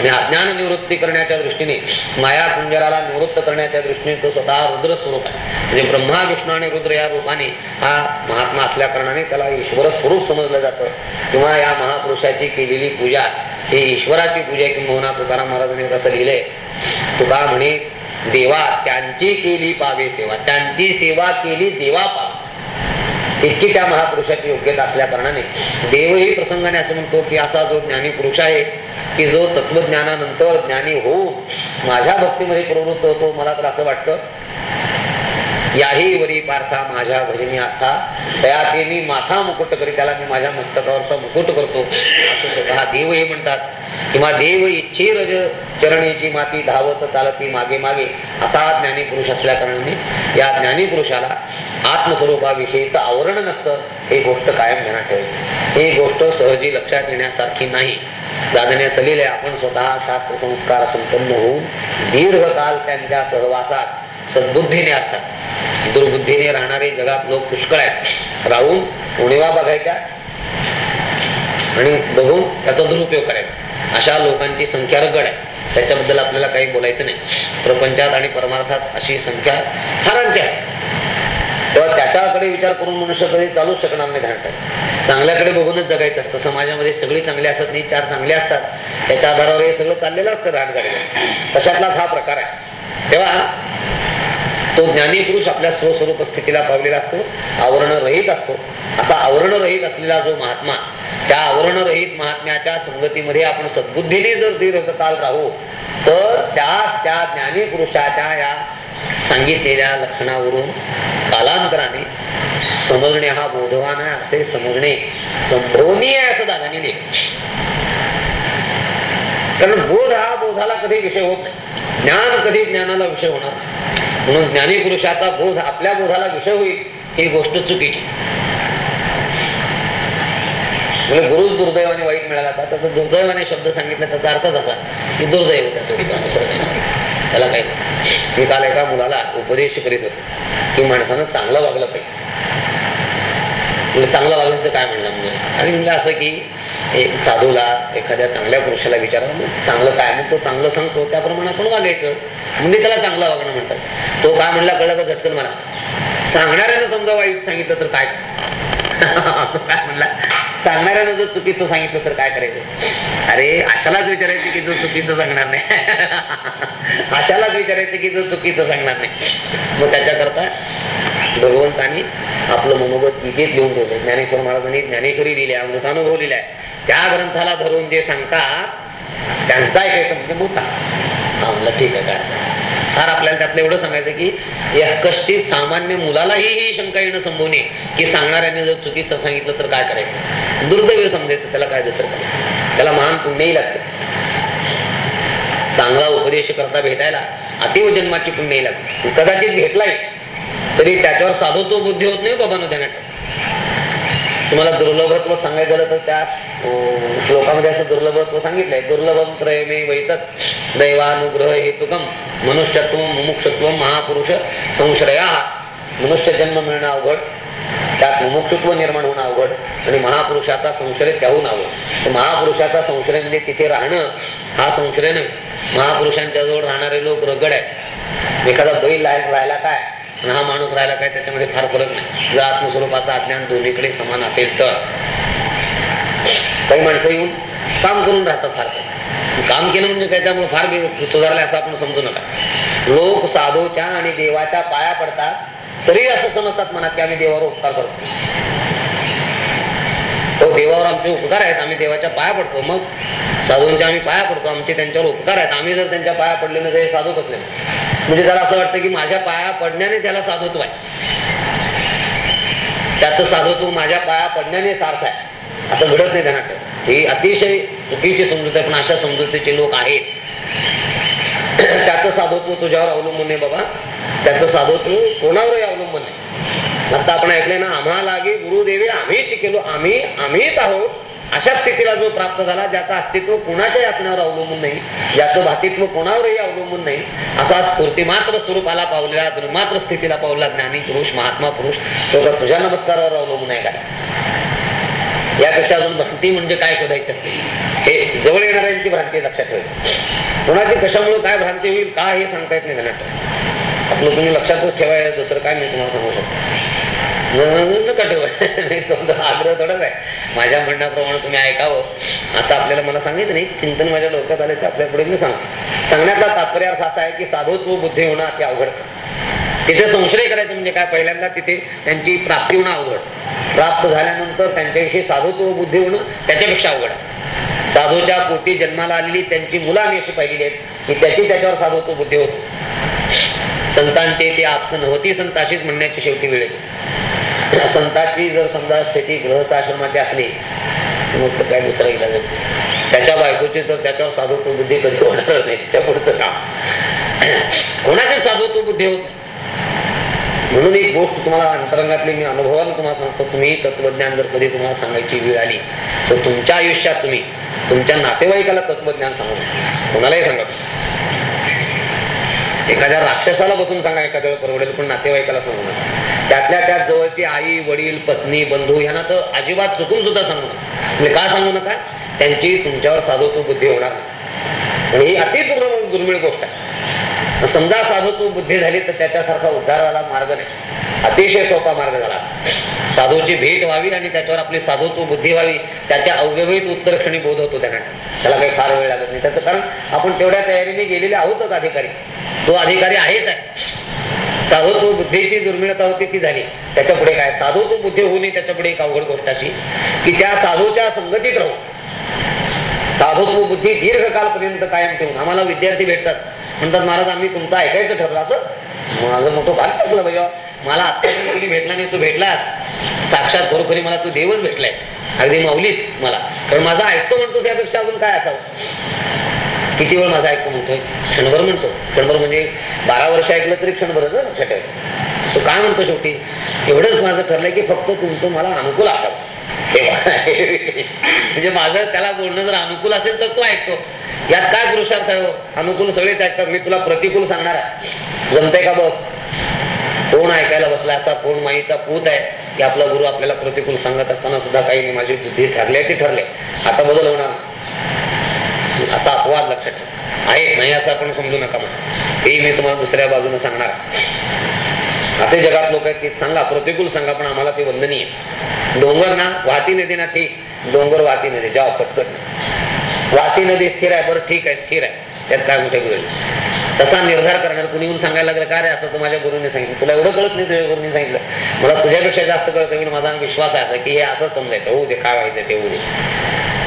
आणि अज्ञान निवृत्ती करण्याच्या दृष्टीने माया कुंजराला निवृत्त करण्याच्या दृष्टीने तो स्वतः रुद्र स्वरूप आहे. म्हणजे ब्रह्मा विष्णू आणि रुद्र या रूपाने हा महात्मा असल्या कारणाने त्याला ईश्वर स्वरूप समजलं जातं. किंवा या महापुरुषाची केलेली पूजा ही ईश्वराची पूजा किंवा तुकाराम महाराजांनी कसं लिहिलंय. तुका म्हणे देवा त्यांची केली पावे सेवा त्यांची सेवा केली देवा पावे. इतकी त्या महापुरुषाची योग्यता असल्या कारणाने देवही प्रसंगाने असं म्हणतो की असा जो ज्ञानी पुरुष आहे की जो तत्वज्ञानानंतर ज्ञानी होऊन माझ्या भक्तीमध्ये प्रवृत्त होतो मला तर असं वाटतं. याही वरी पार्था माझ्या भजनी आस्था. त्या ते मी माथा मुकुट करी त्याला मी माझ्या मस्तकावरचा मुकुट करतो. असं स्वतः देव हे म्हणतात. किंवा देव इच्छे रज चरणीची माती धावत चालती मागे मागे. असा ज्ञानी पुरुष असल्या कारणाने या ज्ञानी पुरुषाला आत्मस्वरूपाविषयीचं आवरण नसतं. ही गोष्ट कायम ध्यानात ठेवायची. ही गोष्ट सहजी लक्षात येण्यासारखी नाही. दादाने सलिले आपण स्वतः शास्त्र संस्कार संपन्न होऊन दीर्घकाल त्यांच्या सहवासात सद्बुद्धीने असतात दुर्बुद्धीने राहणारे जगात लोक पुष्कळ आहेत. राहून उणीवा बघायच्या आणि बघून त्याचा दुरुपयोग करायचा. अशा लोकांची संख्या रगड आहे. त्याच्याबद्दल आपल्याला काही बोलायचं नाही. प्रपंचात आणि परमार्थात अशी संख्या फारांची आहे. तेव्हा त्याच्याकडे विचार करून मनुष्य कधी चालूच शकणार नाही धाडतात चांगल्याकडे बघूनच जगायचं असतं. समाजामध्ये सगळी चांगली असत नाही चार चांगले असतात. त्याच्या आधारावर हे सगळं चाललेलं असतं राहणगाडी तशातलाच हा प्रकार आहे. तेव्हा तो ज्ञानी पुरुष आपल्या स्वस्वरूप स्थितीला पावलेला असतो आवरण रहित असतो. असा आवरण रहित असलेला जो महात्मा त्या आवरण रहित महात्म्याच्या संगतीमध्ये आपण सद्बुद्धीने जर दीर्घकाल राहू तर त्या त्या ज्ञानी पुरुषाच्या या सांगितलेल्या लक्षणावरून कालांतराने समजणे हा बोधवान आहे असे समजणे संभवनीय आहे असं दादानी कारण बोध हा बोधाला कधी विषय होत नाही. ज्ञान कधी ज्ञानाला विषय होणार म्हणून ज्ञानी पुरुषाचा बोध आपल्या बोधाला विषय होईल ही गोष्ट चुकीची. म्हणजे गुरुच दुर्दैवाने वाईट मिळाला का त्याचा दुर्दैवाने शब्द सांगितला त्याचा अर्थच असा की दुर्दैव त्याला काही मी काल एका मुलाला उपदेश करीत होतो. की माणसानं चांगलं वागलं पाहिजे. म्हणजे चांगलं वागल्याचं काय म्हणलं म्हणजे? आणि म्हणजे असं की एक साधूला एखाद्या चांगल्या पुरुषाला विचारा चांगलं काय? मग तो चांगलं सांगतो. त्याप्रमाणे आपण वागायचं? म्हणजे त्याला चांगलं वागणं म्हणतात. तो काय म्हणला? कळलं का झटकन मला? सांगणाऱ्यानं समजा वाईट सांगितलं तर काय? काय म्हणला? सांगणाऱ्यानं जर चुकीचं सांगितलं तर काय करायचं? अरे अशालाच विचारायचं की जो चुकीचं सांगणार नाही. अशालाच विचारायचं की जो चुकीचं सांगणार नाही. मग त्याच्याकरता भगवंतानी आपलं मनोगत गीतेत लिहून ठेवलं. ज्ञानेश्वर महाराजांनी ज्ञानेश्वरी लिहिले अमृतानुभव लिहिलाय. त्या ग्रंथाला धरून जे सांगतात त्यांचा एक म्हणजे बोचा ठीक आहे काय सार आपल्याला त्यातलं एवढं सांगायचं की या कष्टीत सामान्य मुलालाही ही शंका येणं संभवणे की सांगणाऱ्याने जर चुकीचं सांगितलं तर काय करायचं? दुर्दैव समजायचं त्याला काय दुसरं करायचं त्याला महान पुण्यही लागते. चांगला उपदेश करता भेटायला अतिव जन्माची पुण्यही लागते. कदाचित भेटलाय तरी त्याच्यावर साधवत्व बुद्धी होत नाही बाबा ध्यानात. तुम्हाला दुर्लभत्व सांगायचं झालं तर त्या श्लोकामध्ये असं दुर्लभत्व सांगितलंय. दुर्लभम प्रेमे वैतत दैवानुग्रह हेतुकम मनुष्यत्व मुमुक्षत्व महापुरुष संश्रया. मनुष्य जन्म मिळणं अवघड त्यात मुमुक्षत्व निर्माण होणं अवघड आणि महापुरुषाचा संशय त्याहून अवघड. महापुरुषाचा संशय म्हणजे तिथे राहणं. हा संशय नाही महापुरुषांच्या जवळ राहणारे लोक रगड आहेत. एखादा बैल राहायला काय? आणि हा माणूस राहिला काय त्याच्यामध्ये फार फरक नाही. जर आत्मस्वरूपाचा अज्ञान दोन्हीकडे समान असेल तर. काही माणसं येऊन काम करून राहतात फार काम केलं म्हणजे काय? त्यामुळे फार सुधारलं असं आपण समजू नका. लोक साधूच्या आणि देवाच्या पाया पडतात तरी असं समजतात मनात की आम्ही देवावर उपकार करतो. तो देवावर आमचे उपकार आहेत आम्ही देवाच्या पाया पडतो. मग साधूंच्या आम्ही पाया पडतो आमचे त्यांच्यावर उपकार आहेत. आम्ही जर त्यांच्या पाया पडले ना ते साधू कसले? म्हणजे त्याला असं वाटतं की माझ्या पाया पडण्याने त्याला साधुत्व आहे. त्याचं साधुत्व माझ्या पाया पडण्याने सार्थ आहे. असं घडत नाही त्यांना ही अतिशय चुकीची समजूत आहे पण अशा समजुतीचे लोक आहेत. त्याचं साधुत्व तुझ्यावर अवलंबून आहे बाबा. त्याचं साधुत्व कोणावरही अवलंबून आहे आता आपण ऐकले ना आम्हाला गुरुदेवी आम्हीच केलो आम्ही आम्हीच आहोत. अशा स्थितीला जो प्राप्त झाला ज्याचं अस्तित्व कोणाच्याही असण्यावर अवलंबून नाही ज्याचं भातित्व कोणावरही अवलंबून नाही असा स्फूर्ती मात्र स्वरूपाला पावलेला मात्र स्थितीला पावला ज्ञानी पुरुष महात्मा पुरुष तो का तुझ्या नमस्कारावर अवलंबून आहे काय यापेक्षा अजून भ्रांती म्हणजे काय शोधायची असते? हे जवळ येणाऱ्यांची भ्रांती लक्षात ठेवायची कोणाची कशामुळे काय भ्रांती होईल का हे सांगता येत नाही आपलं तुम्ही लक्षातच ठेवाय दुसरं काय मी तुम्हाला सांगू शकतो. नका आग्रह थोडाच आहे. माझ्या म्हणण्याप्रमाणे तुम्ही ऐकावं. असं आपल्याला मला सांगितलं नाही चिंतन माझ्या डोक्यात आले ते आपल्या पुढे मी सांगतो. सांगण्याचा तात्पर्य अर्थ असा आहे की साधुत्व बुद्धी होणं अति अवघड. तिथे संशय करायचं म्हणजे काय? पहिल्यांदा तिथे त्यांची प्राप्ती होणं अवघड. प्राप्त झाल्यानंतर त्यांच्याविषयी साधुत्व बुद्धी होणं त्याच्यापेक्षा अवघड आहे. साधूच्या पोटी जन्माला आलेली त्यांची मुलं आम्ही अशी पाहिलेली आहेत की त्याची त्याच्यावर साधुत्व बुद्धी होतो. संतांचे ते आत्म नव्हती संत अशीच म्हणण्याची शेवटी वेळ संताची जर समजा स्थिती गृहस्थ आश्रमाची असली तर मग काय दुसरा इलाज त्याच्या बायकोची तर त्याच्यावर साधुत्व बुद्धी कधी होणार नाही त्याच्या पुढचं काम. कोणाची साधुत्व बुद्धी होत म्हणून एक गोष्ट तुम्हाला अंतरंगातली मी अनुभवाला तुम्हाला सांगतो. तुम्ही तत्वज्ञान जर कधी तुम्हाला सांगायची वेळ आली तर तुमच्या आयुष्यात तुम्ही तुमच्या नातेवाईकाला तत्वज्ञान सांगू कोणालाही सांगा. एखाद्या राक्षसाला बसून सांगा एखाद्या वेळेला परवडेल पण नातेवाईकाला सांगू नका. त्यातल्या त्यात जवळची आई वडील पत्नी बंधू यांना तर अजिबात चुकून सुद्धा सांगू नका. म्हणजे का सांगू नका? त्यांची तुमच्यावर साधुत्व बुद्धी होणार नाही. आणि ही अति दुर्मिळ गोष्ट आहे. समजा साधुत्व बुद्धी झाली तर त्याच्यासारखा उद्धाराला मार्ग नाही. अतिशय सोपा मार्ग झाला. साधूची भेट व्हावी आणि त्याच्यावर आपली साधुत्व बुद्धी व्हावी त्याच्या अव्यवहित उत्तरक्षणी बोध होतो त्यांना त्याला काही फार वेळ लागत नाही. त्याचं कारण आपण तेवढ्या तयारीने गेलेले आहोतच अधिकारी. तो अधिकारी आहेच आहे. साधुत्व बुद्धीची दुर्मिळता होती ती झाली. त्याच्या पुढे काय? साधुत्व बुद्धी होऊ नये त्याच्या पुढे एक अवघड गोष्ट अशी की त्या साधूच्या संगतीत राहू. साधुत्व बुद्धी दीर्घकालपर्यंत कायम ठेवून. आम्हाला विद्यार्थी भेटतात. म्हणतात महाराज आम्ही तुमचं ऐकायचं ठरलं असं? माझं मोठं भाग कसलं पाहिजे हो. मला आत्तापर्यंत कोणी भेटला नाही तू भेटलास. साक्षात खरोखरी मला तू देवच भेटलाय अगदी माऊलीच मला. कारण माझा ऐकतो म्हणतो त्यापेक्षा अजून काय असावं? किती वेळ माझा ऐकतो म्हणतोय? क्षणभर म्हणतो. क्षणभर म्हणजे बारा वर्ष ऐकलं तरी क्षणभरच हं लक्षात ठेव. तो काय म्हणतो शेवटी? एवढंच माझं ठरलंय की फक्त तुमचं मला अनुकूल असावं. म्हणजे माझं त्याला बोलणं जर अनुकूल असेल तर तो ऐकतो. यात काय पुरुषार्थ आहे हो? अनुकूल सगळेच ऐकतात मी तुला प्रतिकूल सांगणार आहे. जमते का बघ? कोण ऐकायला बसला असा कोण माईचा पूत आहे की आपला गुरु आपल्याला प्रतिकूल सांगत असताना सुद्धा काही नाही. माझी बुद्धी ठरली ती ठरले आता बदल होणार असा अपवाद लक्षात ठेव. आहे नाही असं आपण समजू नका मग हे मी तुम्हाला दुसऱ्या बाजूने सांगणार असे जगात लोक आहेत की सांगा प्रतिकूल सांगा पण आम्हाला ते वंदनीय. डोंगर ना वाहती नदी ना ठीक. डोंगर वाहती नदी जाव पटकट वाहती नदी स्थिर आहे बरं ठीक आहे स्थिर आहे. त्यात काय कुठे बिघडलं? तसा निर्धार करणार कुणी येऊन सांगायला लागलं का रे असं तर माझ्या गुरुने सांगितलं? तुला एवढं कळत नाही तुझ्या गुरुने सांगितलं. मला तुझ्यापेक्षा जास्त कळत मी माझा विश्वास आहे असा की हे असं समजायचं. होऊ दे काय व्हायचं ते होऊ दे.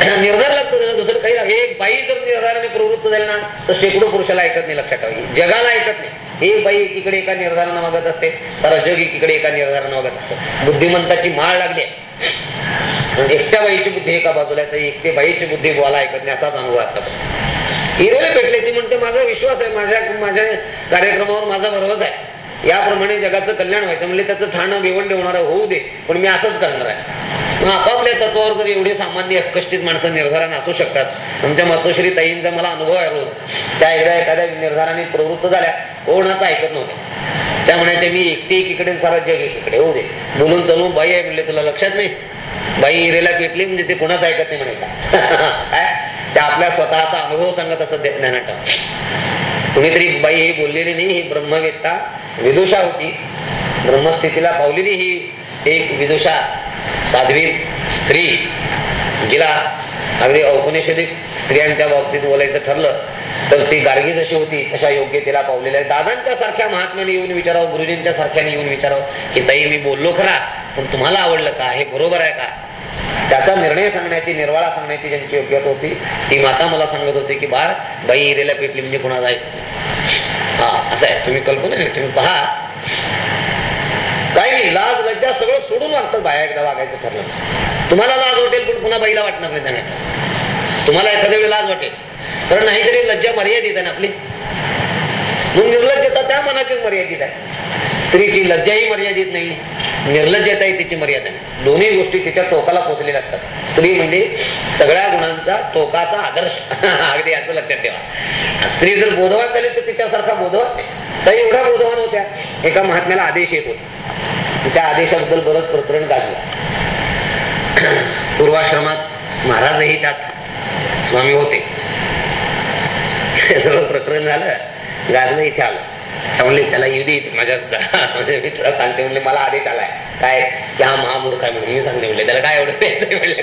निर्धार लागतो त्याचा दुसरं काही एक बाई जर निर्धाराने प्रवृत्त झाली ना तर शेकडो पुरुषाला ऐकत नाही लक्षात ठेवा. जगाला ऐकत नाही. एक बाई एकीकडे एका निर्धारानं मागत असते तर जग एकीकडे एका निर्धारानं मागत असतं. बुद्धिमंताची माळ लागली आहे. म्हणजे एकट्या बाईची बुद्धी एका बाजूला आहे तर एकटे बाईची बुद्धी बोला ऐकत नाही असाच अनुभव आता हिरेला भेटले ती म्हणते माझा विश्वास आहे माझ्या माझ्या कार्यक्रमावर माझा भरवस आहे. याप्रमाणे जगाचं कल्याण व्हायचं. म्हणजे त्याचं ठाणं भिवंडी होणार होऊ दे पण मी असंच करणार आहे. मग आपापल्या तत्वावर जर एवढे सामान्य कष्टित माणसं निर्धाराने असू शकतात. आमच्या मातोश्री ताईंचा मला अनुभव आहे रोज. त्या एकदा एखाद्या निर्धाराने प्रवृत्त झाल्या. कोणाचं ऐकत नव्हतं. त्या म्हणायच्या मी एकटी एकीकडे सारा जग एकीकडे. होऊ दे. बोलून चलू बाई आहे. म्हणले तुला लक्षात नाही? बाई हिरेला पेटली म्हणजे ते कोणाच ऐकत नाही म्हणायचं. काय? त्या आपल्या स्वतःचा अनुभव सांगत असत ज्ञानाटा कुणीतरी बाई ही बोललेली नाही ही ब्रह्मवेत्ता विदुषा होती. ब्रह्मस्थितीला पावलेली ही एक विदुषा साध्वी स्त्री. जिला अगदी औपनिषदिक स्त्रियांच्या बाबतीत बोलायचं ठरलं तर ती गार्गी जशी होती तशा योग्यतेला पावलेल्या दादांच्या सारख्या महात्म्याने येऊन विचारावं गुरुजींच्या सारख्याने येऊन विचारावं की ताई मी बोललो खरा पण तुम्हाला आवडलं का? हे बरोबर आहे का? त्याचा निर्णय सांगण्याची निर्वाळा सांगण्याची ज्यांची योग्यता होती ती माता मला सांगत होती की बाळ बाई हिरेला पेटली म्हणजे कोणा जायचं हा असं आहे. तुम्ही कल्पना तुम्ही पहा. काही नाही लाज लज्जा सगळं सोडून वागतात बाया एकदा वागायचं ठरलं. तुम्हाला लाज वाटेल पण पुन्हा बाईला वाटणार नाही त्याने. तुम्हाला एखाद्या वेळी लाज वाटेल. कारण नाहीतरी लज्जा मर्यादित आहे ना आपली. मग निर्लज्जता त्या मनाचीच मर्यादित आहे. स्त्रीची लज्जाही मर्यादित नाही. निर्लज्जताही तिची मर्यादा नाही. दोन्ही गोष्टी तिच्या टोकाला पोचलेल्या असतात. स्त्री म्हणजे सगळ्या गुणांचा टोकाचा आदर्श. अगदी याचं लक्षात ठेवा. स्त्री जर बोधवान झाली तर तिच्यासारखा बोधवान नाही. तर एवढ्या बोधवान होत्या. एका महात्म्याला आदेश येत होता. त्या आदेशाबद्दल बरंच प्रकरण गाजलं. पूर्वाश्रमात महाराजही त्यात स्वामी होते. हे सगळं प्रकरण झालं. गाजलं इथे आलं. म्हणले त्याला येऊ दे माझ्या सुद्धा म्हणजे मी तुला सांगते. म्हणले मला आदेश आलाय. काय? की हा महामूर्ख आहे म्हणून. मी सांगते म्हणले त्याला काय एवढं प्यायचं म्हणले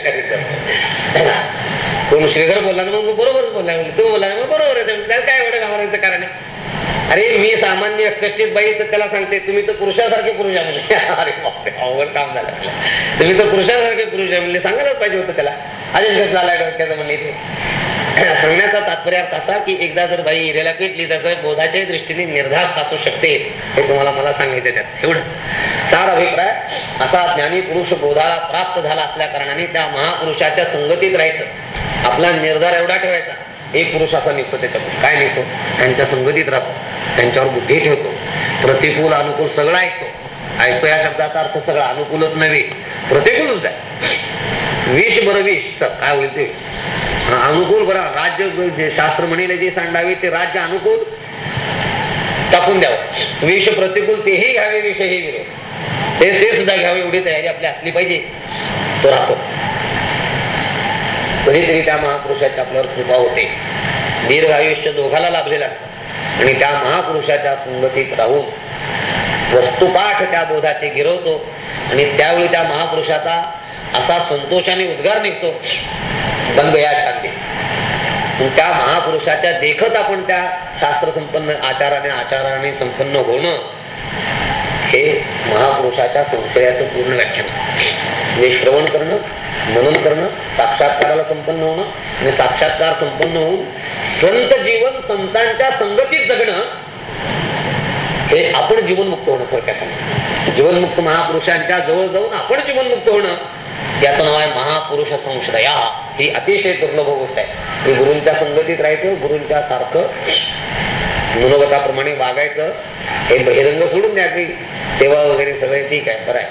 कोण श्रीधर बोलला ना मग? बरोबरच बोलला. म्हणले तू बोलला ना मग बरोबर त्याला काय एवढं घाबरायचं कारण अरे मी सामान्य कष्टीत बाई तर त्याला सांगते तुम्ही तर पुरुषासारखे पुरुष आहे. म्हणले अरे बापरे अवघड काम झालं तुम्ही तर पुरुषासारखे पुरुष आहे. म्हणले सांगायलाच पाहिजे होतं त्याला. अजून कसला झाला डोक्याचं म्हणले सांगण्याचा तात्पर्य अर्थ असा की एकदा जर बाई हिरेला पेटली तर बोधाच्या दृष्टीने निर्धास्त असू शकते. हे तुम्हाला मला सांगितले त्यात. एवढं. सार अभिप्राय असा ज्ञानी पुरुष बोधाला प्राप्त झाला असल्या कारणाने त्या महापुरुषाच्या संगतीत राहायचं. आपला निर्धार एवढा ठेवायचा एक पुरुष असा निघतो त्याच्याकडून काय निघतो? त्यांच्या संगतीत राहतो. त्यांच्यावर बुद्धी ठेवतो. प्रतिकूल अनुकूल सगळं ऐकतो. ऐकतो या शब्दाचा अर्थ सगळा अनुकूलच नव्हे. प्रतिकूलच आहे विष बरं विष. काय होईल ते? अनुकूल बरं. राज्य शास्त्र म्हणेल जे सांडावे ते राज्य अनुकूल टाकून द्यावं. विष प्रतिकूल तेही घ्यावे विष हे विरोध. ते ते सुद्धा घ्यावे एवढी तयारी आपली असली पाहिजे. तो राहतो. कधीतरी त्या महापुरुषाची आपल्यावर कृपा होते. दीर्घ आयुष्य दोघाला लाभलेलं असतं. आणि त्या महापुरुषाच्या संगतीत राहून वस्तुपाठ त्या बोधाचे गिरवतो. आणि त्यावेळी त्या महापुरुषाचा असा संतोषाने उद्गार निघतो. बंद या शांती त्या महापुरुषाच्या देखत आपण त्या शास्त्र संपन्न आचाराने आचाराने संपन्न होणं हे महापुरुषाच्या संशयाचं पूर्ण व्याख्यान. म्हणजे श्रवण करणं मनन करणं साक्षात्काराला संपन्न होणं आणि साक्षात्कार संपन्न होऊन संत जीवन संतांच्या संगतीत जगणं हे आपण जीवनमुक्त होणं थोडक्यात. जीवनमुक्त महापुरुषांच्या जवळ जाऊन आपण जीवनमुक्त होणं याचं नाव आहे महापुरुष संशया. ही अतिशय दुर्लभ गोष्ट आहे. मी गुरूंच्या संगतीत राहायचं गुरूंच्या सारखं मनोगताप्रमाणे वागायचं. हे बहिरंग सोडून द्या की सेवा वगैरे सगळे ठीक आहे बरं आहे.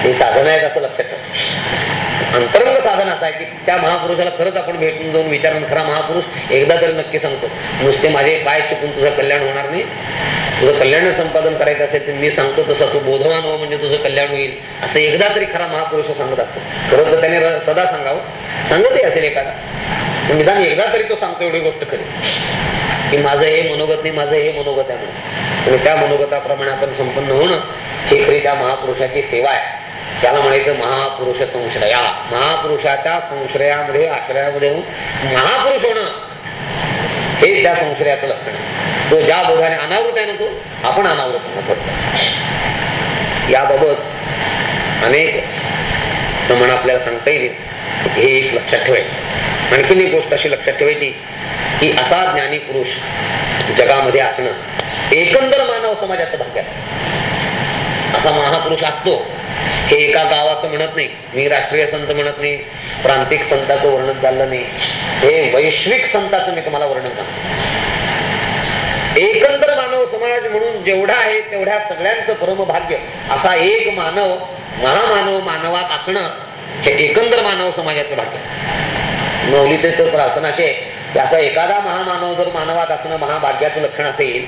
हे साधन आहेत असं लक्षात ठेवा. अंतरंग साधन असं आहे की त्या महापुरुषाला खरंच आपण भेटून जाऊन विचारून खरा महापुरुष एकदा तरी नक्की सांगतो नुसते माझे पाय चुकून तुझं कल्याण होणार नाही. तुझं कल्याण संपादन करायचं असेल तर मी सांगतो तसं तू बोधवान हो म्हणजे तुझं कल्याण होईल. असं एकदा तरी खरा महापुरुष सांगत असतो. खरं तर त्याने सदा सांगावं. सांगतही असेल एखादा. निदान एकदा तरी तो सांगतो एवढी गोष्ट खरी. की माझं हे मनोगत नाही माझं हे मनोगत आहे म्हणून. आणि त्या मनोगताप्रमाणे आपण संपन्न होणं हे खरी त्या महापुरुषाची सेवा आहे. त्याला म्हणायचं महापुरुष संश्रया महापुरुषाच्या संश्रयामध्ये आश्रयामध्ये महापुरुष होणं. हे त्या संश्रयाचं लक्षण आहे. तो ज्या बोधाने अनावृत आहे ना तो आपण अनावृत होणं फक्त याबाबत अनेक प्रमाण आपल्याला सांगता येईल. हे एक लक्षात ठेवायचं. आणखीन एक गोष्ट अशी लक्षात ठेवायची की असा ज्ञानी पुरुष जगामध्ये असणं एकंदर मानव समाजाचं भाग्य आहे. असा महापुरुष असतो. हे एका गावाचं म्हणत नाही मी राष्ट्रीय संत म्हणत नाही प्रांतिक संताचं वर्णन चाललं नाही. हे वैश्विक संताचं मी तुम्हाला वर्णन सांगतो. एकंदर मानव समाज म्हणून जेवढा आहे तेवढ्या सगळ्यांचं परम भाग्य. असा एक मानव महामानव मानवात असणं हे एकंदर मानव समाजाचं भाग्य. मौलीचे तर प्रार्थना अशी आहे की असा एखादा महामानव जर मानवात असणं महाभाग्याचं लक्षण असेल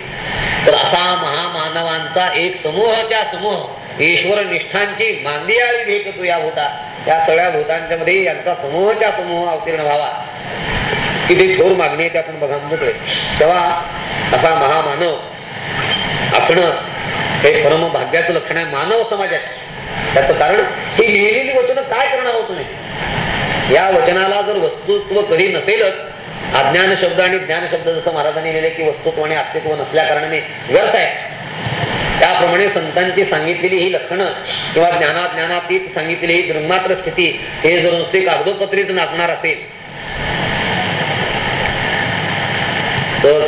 तर असा महामानवांचा एक समूहच्या समूह ईश्वर निष्ठांची मांदियाळी भेट तू या भूता. त्या सगळ्या भूतांच्या मध्ये यांचा समूहच्या समूह अवतीर्ण व्हावा. किती थोर मागणी आहे ते आपण बघा म्हणतोय तेव्हा असा महामानव असणं हे परम भाग्याचं लक्षण आहे मानव समाजात. त्याचं कारण ही लिहिलेली वचनं काय करणार आहोत तुम्ही? या वचनाला जर वस्तुत्व कधी नसेलच अज्ञान शब्द आणि ज्ञान शब्द जसं महाराजांनी लिहिले की वस्तुत्व आणि अस्तित्व नसल्या कारणाने व्यर्थ आहे. त्याप्रमाणे संतांची सांगितलेली ही लक्षणं किंवा ज्ञानाज्ञानातीत सांगितलेली ही ब्रह्मात्र स्थिती हे जर नुसते कागदोपत्रीत नाचणार असेल तर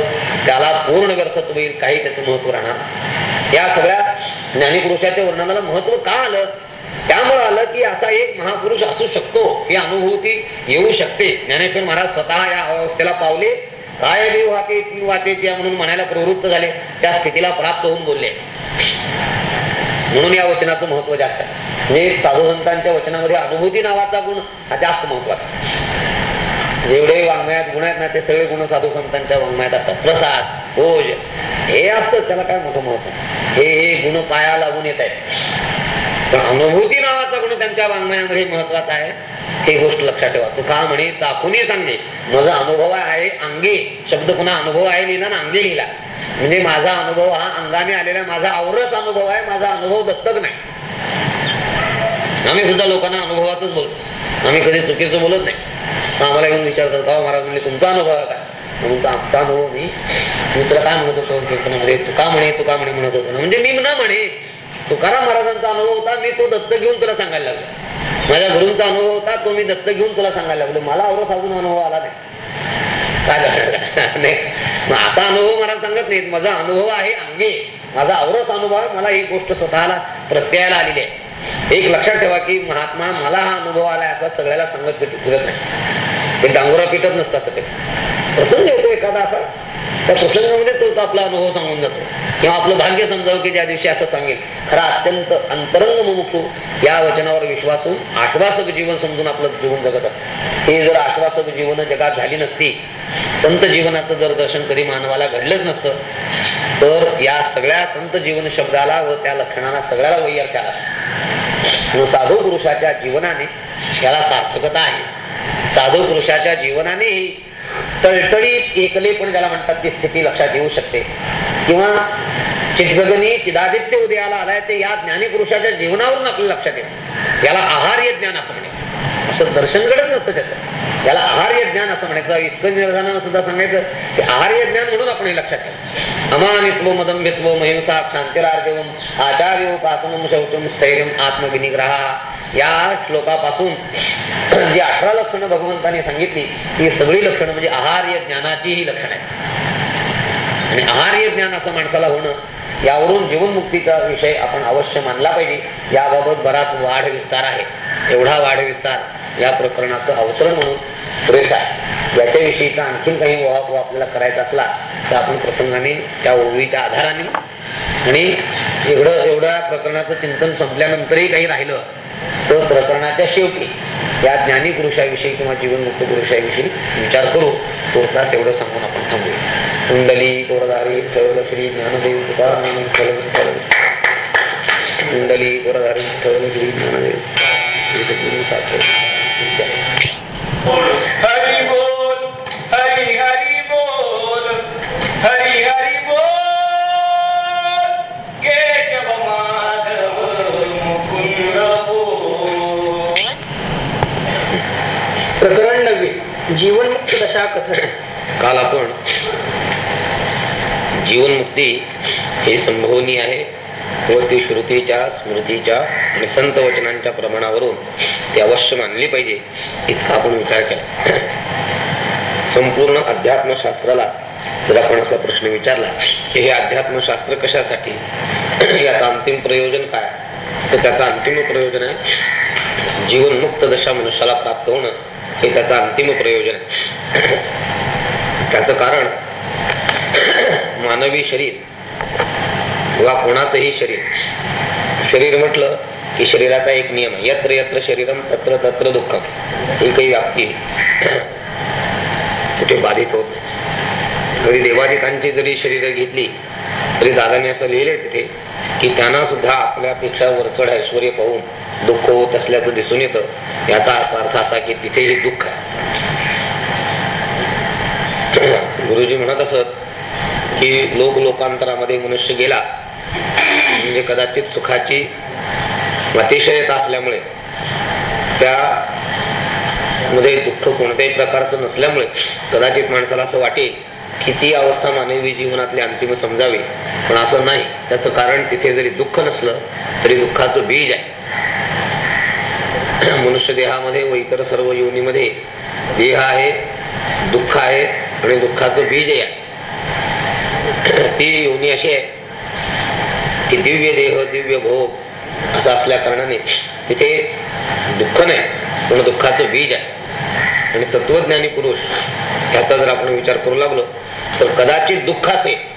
त्याला पूर्ण व्यर्थत्व होईल काही त्याचं महत्त्व राहणार या सगळ्या ज्ञानीपुरुषाच्या वर्णनाला महत्त्व का आलं? त्यामुळे आलं की असा एक महापुरुष असू शकतो ही अनुभूती येऊ शकते. ज्ञानेश्वर महाराज स्वतः या अवस्थेला पावले काय देव वाटे ती वाटेची म्हणून म्हणायला प्रवृत्त झाले. त्या स्थितीला प्राप्त होऊन बोलले. म्हणून या वचनाचं महत्त्व जास्त आहे. म्हणजे साधू संतांच्या वचनामध्ये अनुभूती नावाचा गुण हा जास्त महत्त्वाचा जेवढे वाङ्मयात गुण आहेत ना ते सगळे गुण साधू संतांच्या वाङ्मयात असतात. प्रसाद भोज हे असतं त्याला काय मोठं महत्त्व हे हे गुण पाया लागून येत आहेत. अनुभूती नावाचा गुण त्यांच्या वाङ्मयामध्ये महत्त्वाचा आहे ही गोष्ट लक्षात ठेवा. तू का म्हणे चाकूनही सांगणे माझा अनुभव आहे अंगे. शब्द पुन्हा अनुभव आहे लिहिला ना अंगे लिहिला. म्हणजे माझा अनुभव हा अंगाने आलेला माझा आवरच अनुभव आहे माझा अनुभव दत्तक नाही. आम्ही सुद्धा लोकांना अनुभवातच बोलतो. आम्ही कधी चुकीचं बोलत नाही. आम्हाला येऊन विचारतात का महाराज म्हणजे तुमचा अनुभव आहे काय म्हणून आमचा अनुभव मी तुला काय म्हणत होतो? कीर्तनामध्ये तुका म्हणे तुका म्हणे म्हणत होतो? म्हणजे मी ना म्हणे तुकाराम महाराजांचा अनुभव होता मी तो दत्त घेऊन तुला सांगायला लागलो. माझ्या गुरूंचा अनुभव होता तो मी दत्त घेऊन तुला सांगायला लागलो. मला औरस अजून अनुभव आला नाही. काय नाही. असा अनुभव मला सांगत नाहीत. माझा अनुभव आहे अंगे माझा औरस अनुभव आहे. मला ही गोष्ट स्वतःला प्रत्ययाला आलेली आहे. एक लक्षात ठेवा की महात्मा मला हा अनुभव आलाय असा सगळ्याला सांगत फिरत नाही. ते डांगोरा पिटत नसतं असं ते प्रसंग येतो एखादा असा. त्या प्रसंगामध्ये तो आपला अनुभव सांगून जातो. किंवा आपलं भाग्य समजावं की ज्या दिवशी असं सांगेल. खरा अत्यंत अंतरंग मुमुक्षू या वचनावर विश्वास होऊन आश्वासक जीवन समजून आपलं जीवन जगत असतं. हे जर आश्वासक जीवन जगात झाली नसती संत जीवनाचं जर दर्शन कधी मानवाला घडलंच नसतं तर या सगळ्या संत जीवन शब्दाला व त्या लक्षणाला सगळ्याला वैयर्थ आला साधू पुरुषाच्या जीवनाने याला सार्थकता आहे. साधू पुरुषाच्या जीवनानेही तळतळीत एकलेपण ज्याला म्हणतात ती स्थिती लक्षात येऊ शकते. किंवा चितगगनी चिदादित्य उदयाला आलाय ते या ज्ञानीपुरुषाच्या जीवनावरून आपल्याला लक्षात येत. याला आहार्य ज्ञान असं म्हणे. असं दर्शन घडत नसतं त्याचं. याला आहार्य ज्ञान असं म्हणायचं इतकं निर्धानानं सुद्धा सांगायचं की आहार्य ज्ञान म्हणून आपण हे लक्षात ठेवू अमानित्व मदंभित्व महिंसा शांतिरार्जवम आचार्य उपासनम शौचम स्थैर्यम आत्मविनिग्रहा. या श्लोकापासून जी अठरा लक्षणं भगवंताने सांगितली ती सगळी लक्षणं म्हणजे आहार्य ज्ञानाची ही लक्षण आहे आणि आहार्य ज्ञान असं माणसाला होणं यावरून जीवनमुक्तीचा विषय आपण अवश्य मानला पाहिजे. याबाबत बराच वाढ विस्तार आहे. एवढा वाढ विस्तार या प्रकरणाचं अवतरण म्हणून पुरेसा आहे. याच्याविषयीचा आणखीन काही ओहापोह आपल्याला करायचा असला तर आपण प्रसंगाने त्या ओळीच्या आधाराने आणि एवढं एवढ्या प्रकरणाचं चिंतन संपल्यानंतरही काही राहिलं तो प्रकरणाच्या शेवटी या ज्ञानी पुरुषाविषयी किंवा जीवनमुक्त पुरुषाविषयी विचार करू तो तास एवढं सांगून आपण थांबूया. कुंडली कोरधारी विठ्ठल श्री ज्ञानदेव तुकाराम विठ्ठल विठ्ठल कुंडली कोरधारी विठ्ठल श्री ज्ञानदेव विठ्ठल हरी बोल हरी हरी बोल. हरी हरी बोल केशव माधव मुकुंद बोल प्रकरण नववे जीवनमुक्त दशा कथन काल आपण जीवनमुक्ती हे संभवनीय आहे. व ती श्रुतीच्या स्मृतीच्या आणि संत वचनांच्या प्रमाणावरून ती अवश्य मानली पाहिजे. इतका आपण विचार केला. संपूर्ण अध्यात्मशास्त्राला जर आपण असा प्रश्न विचारला की हे अध्यात्मशास्त्र कशासाठी? याचं अंतिम प्रयोजन काय? तर त्याचं अंतिम प्रयोजन आहे जीवनमुक्त दशा मनुष्याला प्राप्त होणं. हे त्याचं अंतिम प्रयोजन आहे. त्याचं कारण मानवी शरीर किंवा कोणाचंही शरीर शरीर म्हटलं की शरीराचा एक नियम आहे. यत्र यत्र शरीरम तत्र तत्र दुःखम ही काही व्याप्ती कुठे बाधित होत कधी देवाधिकांची जरी शरीर घेतली तरी दादाने असं लिहिलंय तिथे की त्यांना सुद्धा आपल्यापेक्षा वरचढ ऐश्वर पाहून दुःख होत असल्याचं दिसून येतं. याचा अर्थ असा की तिथेही दुःख आहे. गुरुजी म्हणत असत की लोक लोकांतरामध्ये मनुष्य गेला म्हणजे कदाचित सुखाची अतिशयता असल्यामुळे त्या मध्ये दुःख कोणत्याही प्रकारचं नसल्यामुळे कदाचित माणसाला असं वाटेल की ती अवस्था मानवी जीवनातली अंतिम समजावी पण असं नाही. त्याचं कारण तिथे जरी दुःख नसलं तरी दुःखाचं बीज आहे. मनुष्य देहामध्ये व इतर सर्व योनीमध्ये देह आहे दुःख आहे आणि दुःखाचं बीज आहे. ती योनी अशी आहे की दिव्य देह दिव्य भोग असं असल्या कारणाने तिथे दुःख नाही पण दुःखाचं बीज आहे. आणि तत्वज्ञानी पुरुष ह्याचा जर आपण विचार करू लागलो तर कदाचित दुःख असेल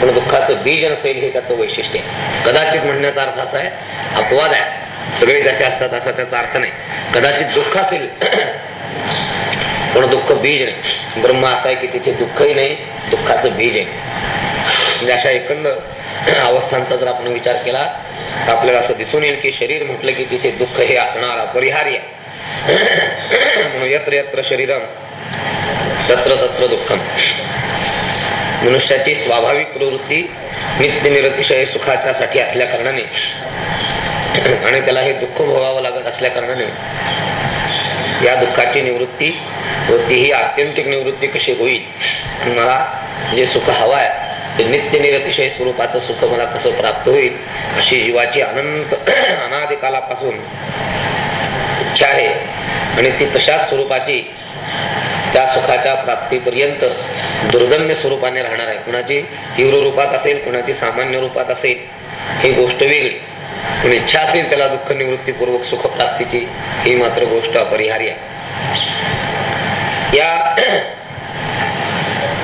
पण दुःखाचं बीज नसेल हे त्याचं वैशिष्ट्य आहे. कदाचित म्हणण्याचा अर्थ असा आहे अपवाद आहे. सगळे जसे असतात असा त्याचा अर्थ नाही. कदाचित दुःख असेल पण दुःख बीज नाही. ब्रह्म असा आहे की तिथे दुःखही नाही दुःखाचं बीज आहे. म्हणजे अशा एकंदर अवस्थांचा जर आपण विचार केला आपल्याला असं दिसून येईल की शरीर म्हटलं की तिथे दुःख हे असणार अपरिहार्य आहे. यत्र यत्र शरीरम तत्र तत्र दुःखम. मनुष्याची स्वाभाविक प्रवृत्ती नित्य निरतिशय सुखाच्यासाठी असल्या कारणाने आणि त्याला हे दुःख भोगावं लागत असल्या कारणाने या दुःखाची निवृत्ती व तीही आत्यंतिक निवृत्ती कशी होईल? मला जे सुख हवं आहे ते नित्य निरतिशय स्वरूपाचं सुख मला कसं प्राप्त होईल? अशी जीवाची अनंत अनादिकालापासून इच्छा आहे. आणि ती तशाच स्वरूपाची त्या सुखाच्या प्राप्तीपर्यंत दुर्गम्य स्वरूपाने राहणार आहे. कुणाची तीव्र रूपात असेल कुणाची सामान्य रूपात असेल ही गोष्ट वेगळी. पण इच्छा असेल त्याला दुःख निवृत्तीपूर्वक सुख प्राप्तीची ही मात्र गोष्ट अपरिहार्य आहे. या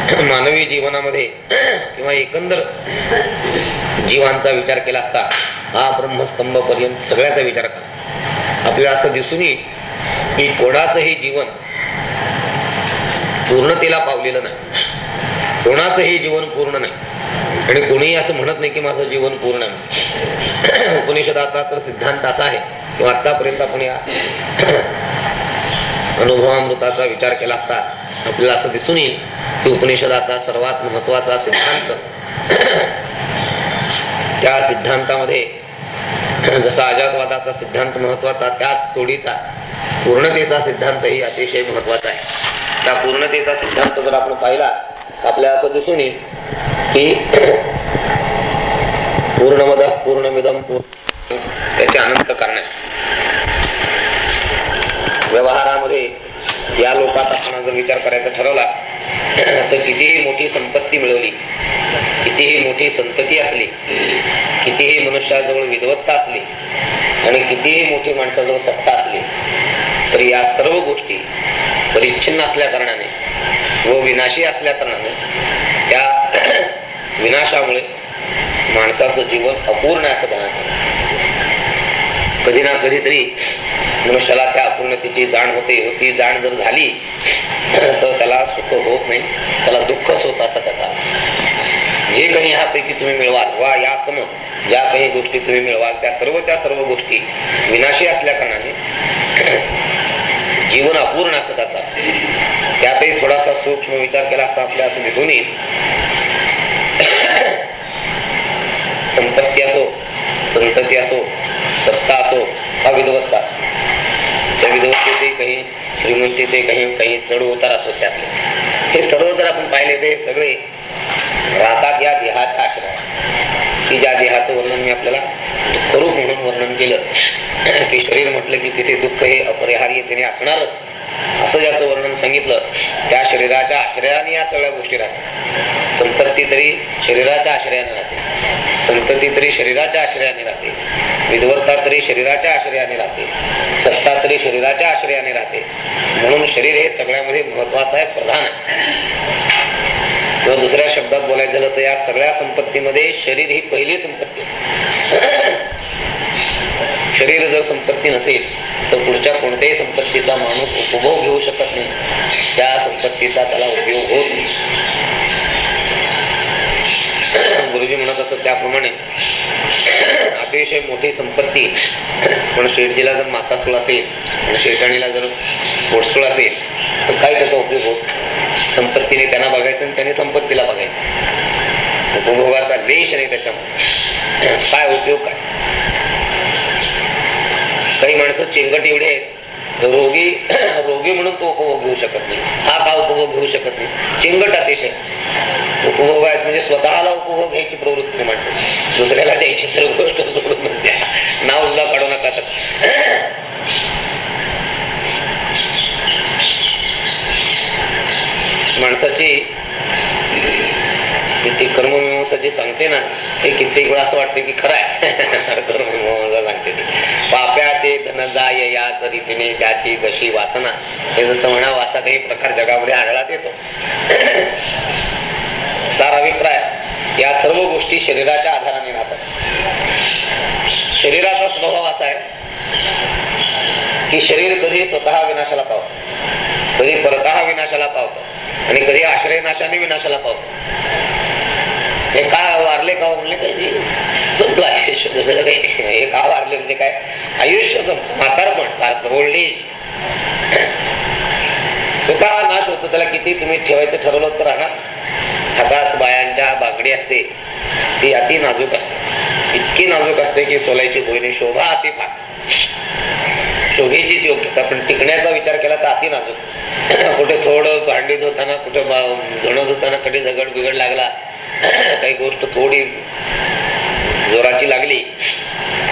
मानवी जीवनामध्ये किंवा एकंदर जीवांचा विचार केला असता हा ब्रह्मस्तंभ पर्यंत सगळ्याचा विचार करा. आपल्याला असं दिसून येईल की कोणाचंही जीवन पूर्णतेला पावलेलं नाही. कोणाचंही जीवन पूर्ण नाही. आणि कोणीही असं म्हणत नाही की माझं जीवन पूर्ण आहे उपनिषदाचा तर सिद्धांत असा आहे किंवा आतापर्यंत आपण या अनुभवामृताचा विचार केला असता आपल्याला असं दिसून येईल की उपनिषदाचा सर्वात महत्त्वाचा सिद्धांत. त्या सिद्धांतामध्ये जसा अजातवादाचा सिद्धांत महत्त्वाचा त्याच तोडीचा पूर्णतेचा सिद्धांतही अतिशय महत्त्वाचा आहे. त्या पूर्णतेचा सिद्धांत जर आपण पाहिला आपल्याला असं दिसून येईल की पूर्णमद पूर्णमिदम पूर्ण त्याचे अनंत कारण व्यवहारामध्ये या लोकात आपण जर विचार करायचा ठरवला तर कितीही मोठी संपत्ती मिळवली कितीही मोठी संतती असली कितीही मनुष्याजवळ विद्वत्ता असली आणि कितीही मोठी माणसाजवळ सत्ता असली तर या सर्व गोष्टी परिच्छिन्न असल्या कारणाने व विनाशी असल्या कारणाने त्या विनाशामुळे माणसाचं जीवन अपूर्ण असं त्यांना कधी ना कधीतरी मनुष्याला त्या अपूर्णतेची जाण होते व ती जाण जर झाली तर त्याला सुख होत नाही. त्याला दुःखच होत असं त्याचा जे काही ह्यापैकी तुम्ही मिळवाल? वा या सम ज्या काही गोष्टी तुम्ही मिळवाल त्या सर्वच्या सर्व गोष्टी विनाशी असल्या कारणाने जीवन अपूर्ण असत त्याचा त्यातही थोडासा सूक्ष्म विचार केला असता आपल्या असं दिसून येईल. संपत्ती असो संतती असो सत्ता असो हा विधवत्ता असो त्या विधवत्तेतही काही श्रीमंतीचे काही काही चढ उतार असो त्यातले. हे सर्व जर आपण पाहिले ते सगळे राहतात या देहाचा आश्रय. की ज्या देहाचं वर्णन मी आपल्याला दुःखरूप म्हणून वर्णन केलं की शरीर म्हटलं की तिथे दुःख हे अपरिहार्यतेने असणारच. असं ज्याचं वर्णन सांगितलं त्या शरीराच्या आश्रयाने या सगळ्या गोष्टी राहतात. संपत्ती तरी शरीराच्या आश्रयाने राहते. संतती तरी शरीराच्या आश्रयाने राहते. विधवत्ता तरी शरीराच्या आश्रयाने राहते. सत्ता तरी शरीराच्या आश्रयाने राहते. म्हणून शरीर हे सगळ्यामध्ये महत्वाचं आहे प्रधान आहे. किंवा दुसऱ्या शब्दात बोलायचं झालं तर या सगळ्या संपत्तीमध्ये शरीर ही पहिली संपत्ती शरीर जर संपत्ती नसेल तर पुढच्या कोणत्याही संपत्तीचा माणूस उपभोग घेऊ शकत नाही. त्या संपत्तीचा त्याला उपयोग होत नाही. गुरुजी म्हणत असत त्याप्रमाणे अतिशय मोठी संपत्ती. पण शेठजीला जर मातासूळ असेल आणि शेठाणीला जर पोटसूळ असेल तर काय त्याचा उपयोग होत? संपत्तीने त्यांना बघायचं आणि त्याने संपत्तीला बघायचं. उपभोगाचा लेश नाही त्याच्यामुळे काय उपयोग काय? काही माणसं चिंगट एवढे आहेत रोगी रोगी म्हणून तो उपभोग घेऊ शकत नाही. हा का उपभोग घेऊ शकत नाही? चिंगट अतिशय. उपभोग आहेत म्हणजे स्वतःला उपभोग घ्यायची प्रवृत्ती नाही माणसं दुसऱ्याला द्यायची तर गोष्ट सोडून द्या नाव सुद्धा काढू नका तर. माणसाची किती कर्ममीमांसा जी सांगते ना ते कित्येक वेळा असं वाटतं की खरं आहे. कर्ममीमांसा सांगते ती. पाप्याचे धन जाय या तरी तिने त्याची कशी वासना. हे जसं म्हणा वासा काही प्रकार जगामध्ये आढळात येतो. चार अभिप्राय या सर्व गोष्टी शरीराच्या आधाराने राहतात. शरीराचा स्वभाव असा आहे की शरीर कधी स्वतः विनाशाला पावत. कधी परतः विनाशाला पावत. आणि कधी आश्रय नाशाने विनाशाला पावत. हे का वारले का हो म्हणले काही संपलं आयुष्य. दुसरं काही हे का वारले म्हणजे काय? आयुष्य सं- म्हातारपण ओल्ड एज स्वतः नाश होतो त्याला किती तुम्ही ठेवायचं ठरवलं तर राहणार? हातात बायांच्या बांगडी असते ती अति नाजूक असते. इतकी नाजूक असते की सोलायची होईने शोभा अति फार. शोभेचीच योग्यता पण टिकण्याचा विचार केला तर अति नाजूक. कुठे थोडं भांडी धुताना कुठे बा- धुणं धुताना कधी दगड बिगड लागला काही गोष्ट थोडी जोराची लागली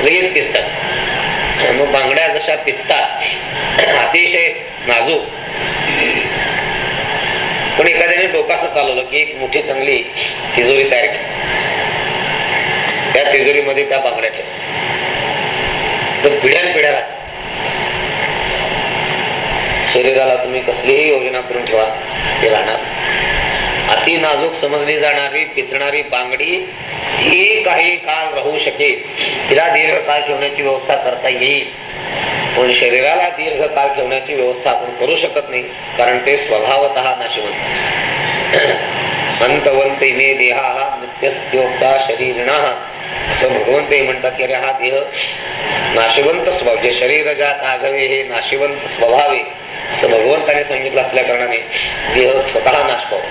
लगेच पिसतात. मग बांगड्या जशा पिसतात अतिशय नाजूक. पण एखाद्याने डोकासं चालवलं की एक मोठी चांगली तिजोरी तयार केली. त्या तिजोरीमध्ये त्या बांगड्या ठेव तर पिढ्यान पिढ्या राहतात. शरीराला तुम्ही कसलीही योजना करून ठेवा ते राहणार. अति नाजूक समजली जाणारी पिचणारी बांगडी ही काही काळ राहू शकेल तिला दीर्घकाळ ठेवण्याची व्यवस्था करता येईल. पण शरीराला दीर्घकाळ ठेवण्याची व्यवस्था आपण करू शकत नाही कारण ते स्वभावत नाशिवंत. अंतवंत इमे देहा हा नित्यस्योक्ता शरीरणा। असं भगवंत म्हणतात की अरे हा देह नाशिवंत स्वभाव जे शरीर जात आगवे हे नाशिवंत स्वभावे असं भगवंताने सांगितलं असल्या कारणाने देह स्वतः नाश पावतो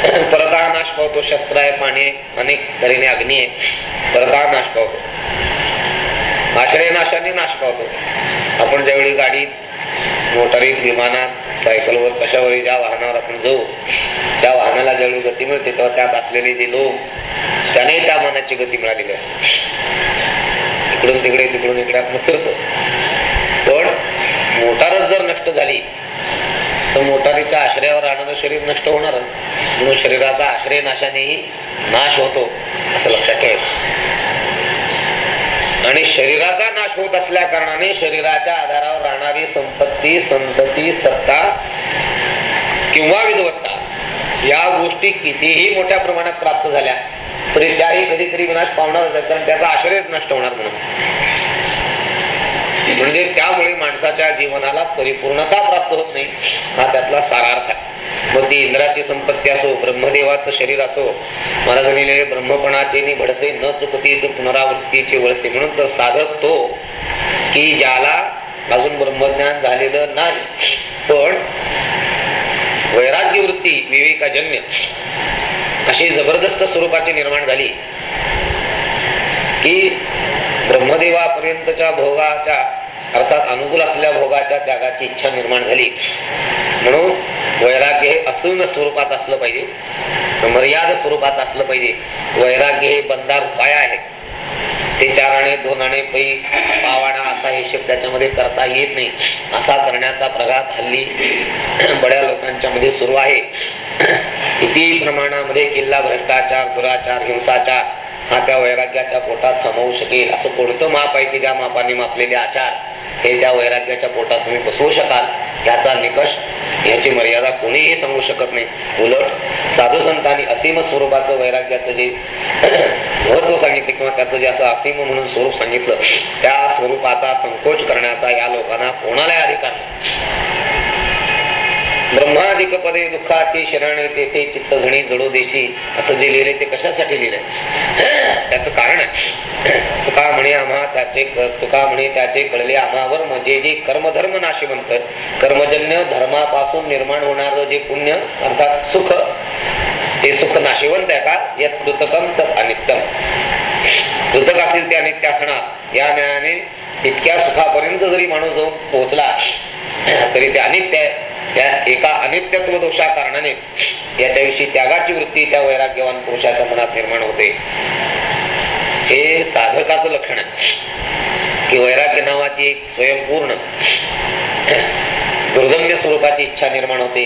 परता नाश पावतो शस्त्र आहे पाणी आहे, अनेक तऱ्हेने अग्नी आहे. परता नाश पावतो आश्रय नाशाने नाश पावतो आपण ज्यावेळी गाडीत मोटारीत विमानात सायकलवर कशावरही ज्या वाहनावर आपण जाऊ त्या वाहनाला ज्यावेळी गती मिळते तेव्हा त्यात असलेले जे लोक त्याने त्या मनाची गती मिळालेली असते. इकडून तिकडे तिकडून इकडे आपण फिरतो. पण मोटारच जर नष्ट झाली तर मोटारीच्या आश्रयावर राहणारं शरीर नष्ट होणार म्हणून शरीराचा आश्रय नाशानेही नाश होतो असं लक्षात ठेवायचं. शरीराचा नाश होत असल्या कारणाने शरीराच्या आधारावर राहणारी संपत्ती संतती सत्ता किंवा विद्वत्ता या गोष्टी कितीही मोठ्या प्रमाणात प्राप्त झाल्या तरी त्याही कधीतरी विनाश पावणार आहेत कारण त्याचा आश्रयच नष्ट होणार म्हणून. म्हणजे त्यामुळे माणसाच्या जीवनाला परिपूर्णता प्राप्त होत नाही हा त्यातला सारार्थ आहे. मग ती इंद्राची संपत्ती असो ब्रह्मदेवाचं शरीर असो महाराजांनी लिहिले ब्रह्मपणाचे भडसे न चुकतीच पुनरावृत्तीचे वळसे. म्हणून तर साधक तो की ज्याला अजून ब्रह्मज्ञान झालेलं नाही पण वैराग्य वृत्ती विवेकाजन्य अशी जबरदस्त स्वरूपाची निर्माण झाली की ब्रह्मदेवापर्यंतच्या भोगाच्या अर्थात अनुकूल असलेल्या भोगाच्या त्यागाची इच्छा निर्माण झाली. म्हणून वैराग्य हे असून स्वरूपात असलं पाहिजे. मर्याद स्वरूपात असलं पाहिजे. वैराग्य हे बंदार उपाय आहे. ते चार आणे दोन आणे पै पावाणा असा हिशेब त्याच्यामध्ये करता येत नाही. असा करण्याचा प्रघात हल्ली बड्या लोकांच्या मध्ये सुरू आहे. किती प्रमाणामध्ये किल्ला भ्रष्टाचार दुराचार हिंसाचार हा त्या वैराग्याच्या पोटात सामावू शकेल. असं कोणतं माप आहे की ज्या मापाने मापलेले आचार हे त्या वैराग्याच्या पोटात तुम्ही बसवू शकाल? याचा निकष याची मर्यादा कोणीही सांगू शकत नाही. उलट साधू संतांनी असीम स्वरूपाचं वैराग्याचं जे महत्त्व सांगितलं किंवा त्याचं जे असं असीम म्हणून स्वरूप सांगितलं त्या स्वरूपाचा संकोच करण्याचा या लोकांना कोणालाही अधिकार नाही. ब्रह्माधिक पदे दुःखाची शरण तेथे चित्त झणी जडो देशी असं जे लिहिले ते कशासाठी लिहिलंय? त्याचं कारण आहे. तुका म्हणे आम्हा त्याचे तुका म्हणे त्याचे कळले आम्हावर म्हणजे जे कर्मधर्म नाशिवंत कर्मजन्य धर्मापासून निर्माण होणार जे पुण्य अर्थात सुख ते सुख नाशिवंत आहे का? यात कृतकम तर अनित्यम कृतक असेल ते अनित्य असणार या न्यायाने इतक्या सुखापर्यंत जरी माणूस जाऊन पोहोचला तरी ते अनित्य त्या एका अनित्यत्व दोषा कारणाने याच्याविषयी त्यागाची वृत्ती त्या वैराग्यवान पुरुषाच्या मनात निर्माण होते. हे साधकाचं लक्षण आहे की वैराग्य नावाची एक स्वयंपूर्ण दुर्गम्य स्वरूपाची इच्छा निर्माण होते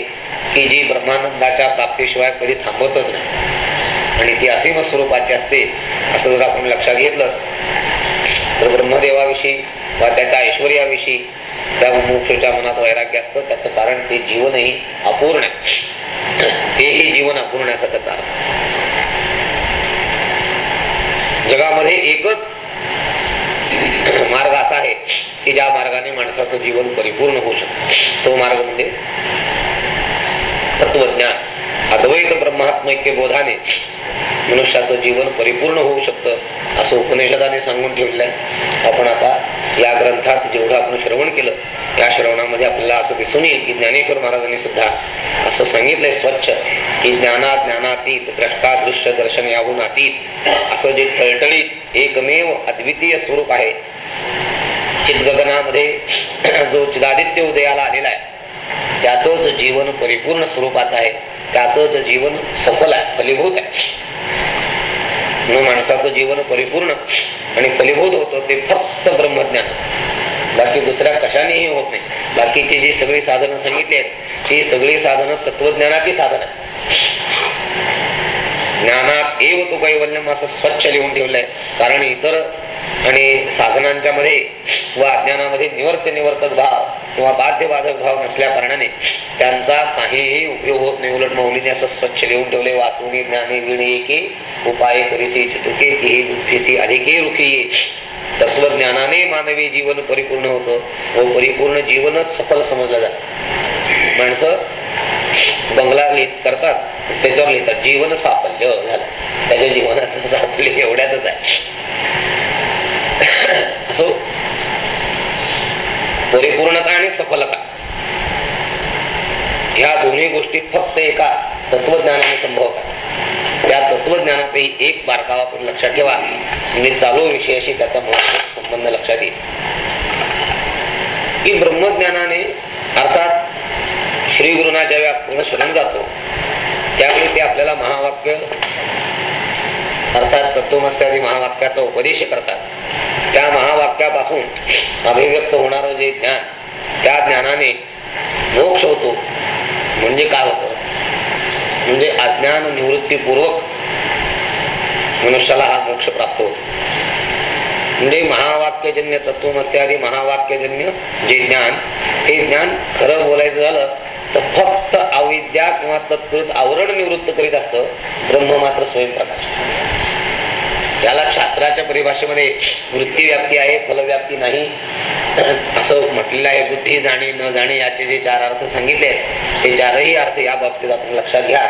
की जी ब्रह्मानंदाच्या प्राप्तीशिवाय कधी थांबतच नाही. आणि ती असीम स्वरूपाची असते असं जर आपण लक्षात घेतलं तर ब्रह्मदेवाविषयी वा त्याच्या ऐश्वर्याविषयी त्या मुमुक्षूच्या मनात वैराग्य असतं त्याचं कारण ते जीवनही अपूर्ण आहे. तेही जीवन अपूर्ण असं त्याचा जगामध्ये एकच मार्ग असा आहे की ज्या मार्गाने माणसाचं जीवन परिपूर्ण होऊ शकतं. तो मार्ग म्हणजे तत्वज्ञान. अद्वैत ब्रह्मात्मैक्य बोधाने मनुष्याचं जीवन परिपूर्ण होऊ शकतं असं उपनिषदाने सांगून ठेवलेलं आहे आपण आता या ग्रंथात जेवढं आपण श्रवण केलं या श्रवणामध्ये आपल्याला असं दिसून येईल की ज्ञानेश्वर महाराजांनी सुद्धा असं सांगितलंय स्वच्छ की ज्ञाना ज्ञानातीत द्रष्टा दृश्य दर्शन याहून अतीत असं जे टळटळीत एकमेव अद्वितीय स्वरूप आहे. चितगगनामध्ये जो चिदादित्य उदयाला आलेला आहे त्याचंच जीवन परिपूर्ण स्वरूपाचं आहे. त्याचंच जीवन सफल आहे फलीभूत आहे. म्हणून माणसाचं जीवन परिपूर्ण आणि फलीभूत होतं ते फक्त ब्रह्मज्ञान. बाकी दुसऱ्या कशानेही होत नाही. बाकीची जी सगळी साधनं सांगितली आहेत ती सगळी साधनं तत्वज्ञानाची साधन आहे ज्ञानात एव तो कैवल्यम असं स्वच्छ लिहून ठेवलंय. कारण इतर आणि साधनांच्या मध्ये व अज्ञानामध्ये निवर्त निवर्तक भाव किंवा बाध्य बाधक भाव नसल्या कारणाने त्यांचा काहीही उपयोग होत नाही. उलट मौलीने असं स्वच्छ लिहून ठेवले वाचून ज्ञाने विणे की उपाय करीसी चितुके ती दुःखीसी अधिके रुखी तत्वज्ञानाने मानवी जीवन परिपूर्ण होतं. व परिपूर्ण जीवनच सफल समजलं जात. माणसं बंगला लिहित करतात त्याच्यावर लिहितात जीवन साफल्य झालं. त्याच्या जीवनाचं साफल्य एवढ्यातच आहे. असो परिपूर्णता आणि सफलता. या दोन्ही गोष्टी फक्त एका तत्वज्ञानाने संभव त्या तत्वज्ञानातही एक बारकावा आपण लक्षात ठेवा. म्हणजे चालू विषयाशी त्याचा महत्त्व संबंध लक्षात येईल. की ब्रह्मज्ञानाने अर्थात श्री गुरुना ज्यावेळी आपण शरण जातो त्यावेळी ते आपल्याला महावाक्य अर्थात तत्वमस्त्यादी महावाक्याचा उपदेश करतात. त्या महावाक्यापासून अभिव्यक्त होणार जे ज्ञान त्या ज्ञानाने मोक्ष होतो. म्हणजे काय होतं? म्हणजे अज्ञान निवृत्तीपूर्वक मनुष्याला हा मोक्ष प्राप्त होतो. म्हणजे महावाक्यजन्य तत्वमस्यादी महावाक्यजन्य जे ज्ञान ते ज्ञान खरं बोलायचं झालं तर फक्त अविद्या किंवा तत्कृत आवरण निवृत्त करीत असतं ब्रह्म मात्र स्वयंप्रकाश. याला शास्त्राच्या परिभाषेमध्ये वृत्ती व्याप्ती आहे फलव्याप्ती नाही. असं म्हटलेलं आहे बुद्धी जाणे न जाणे याचे जे चार अर्थ सांगितले ते चारही अर्थ या बाबतीत आपण लक्षात घ्या.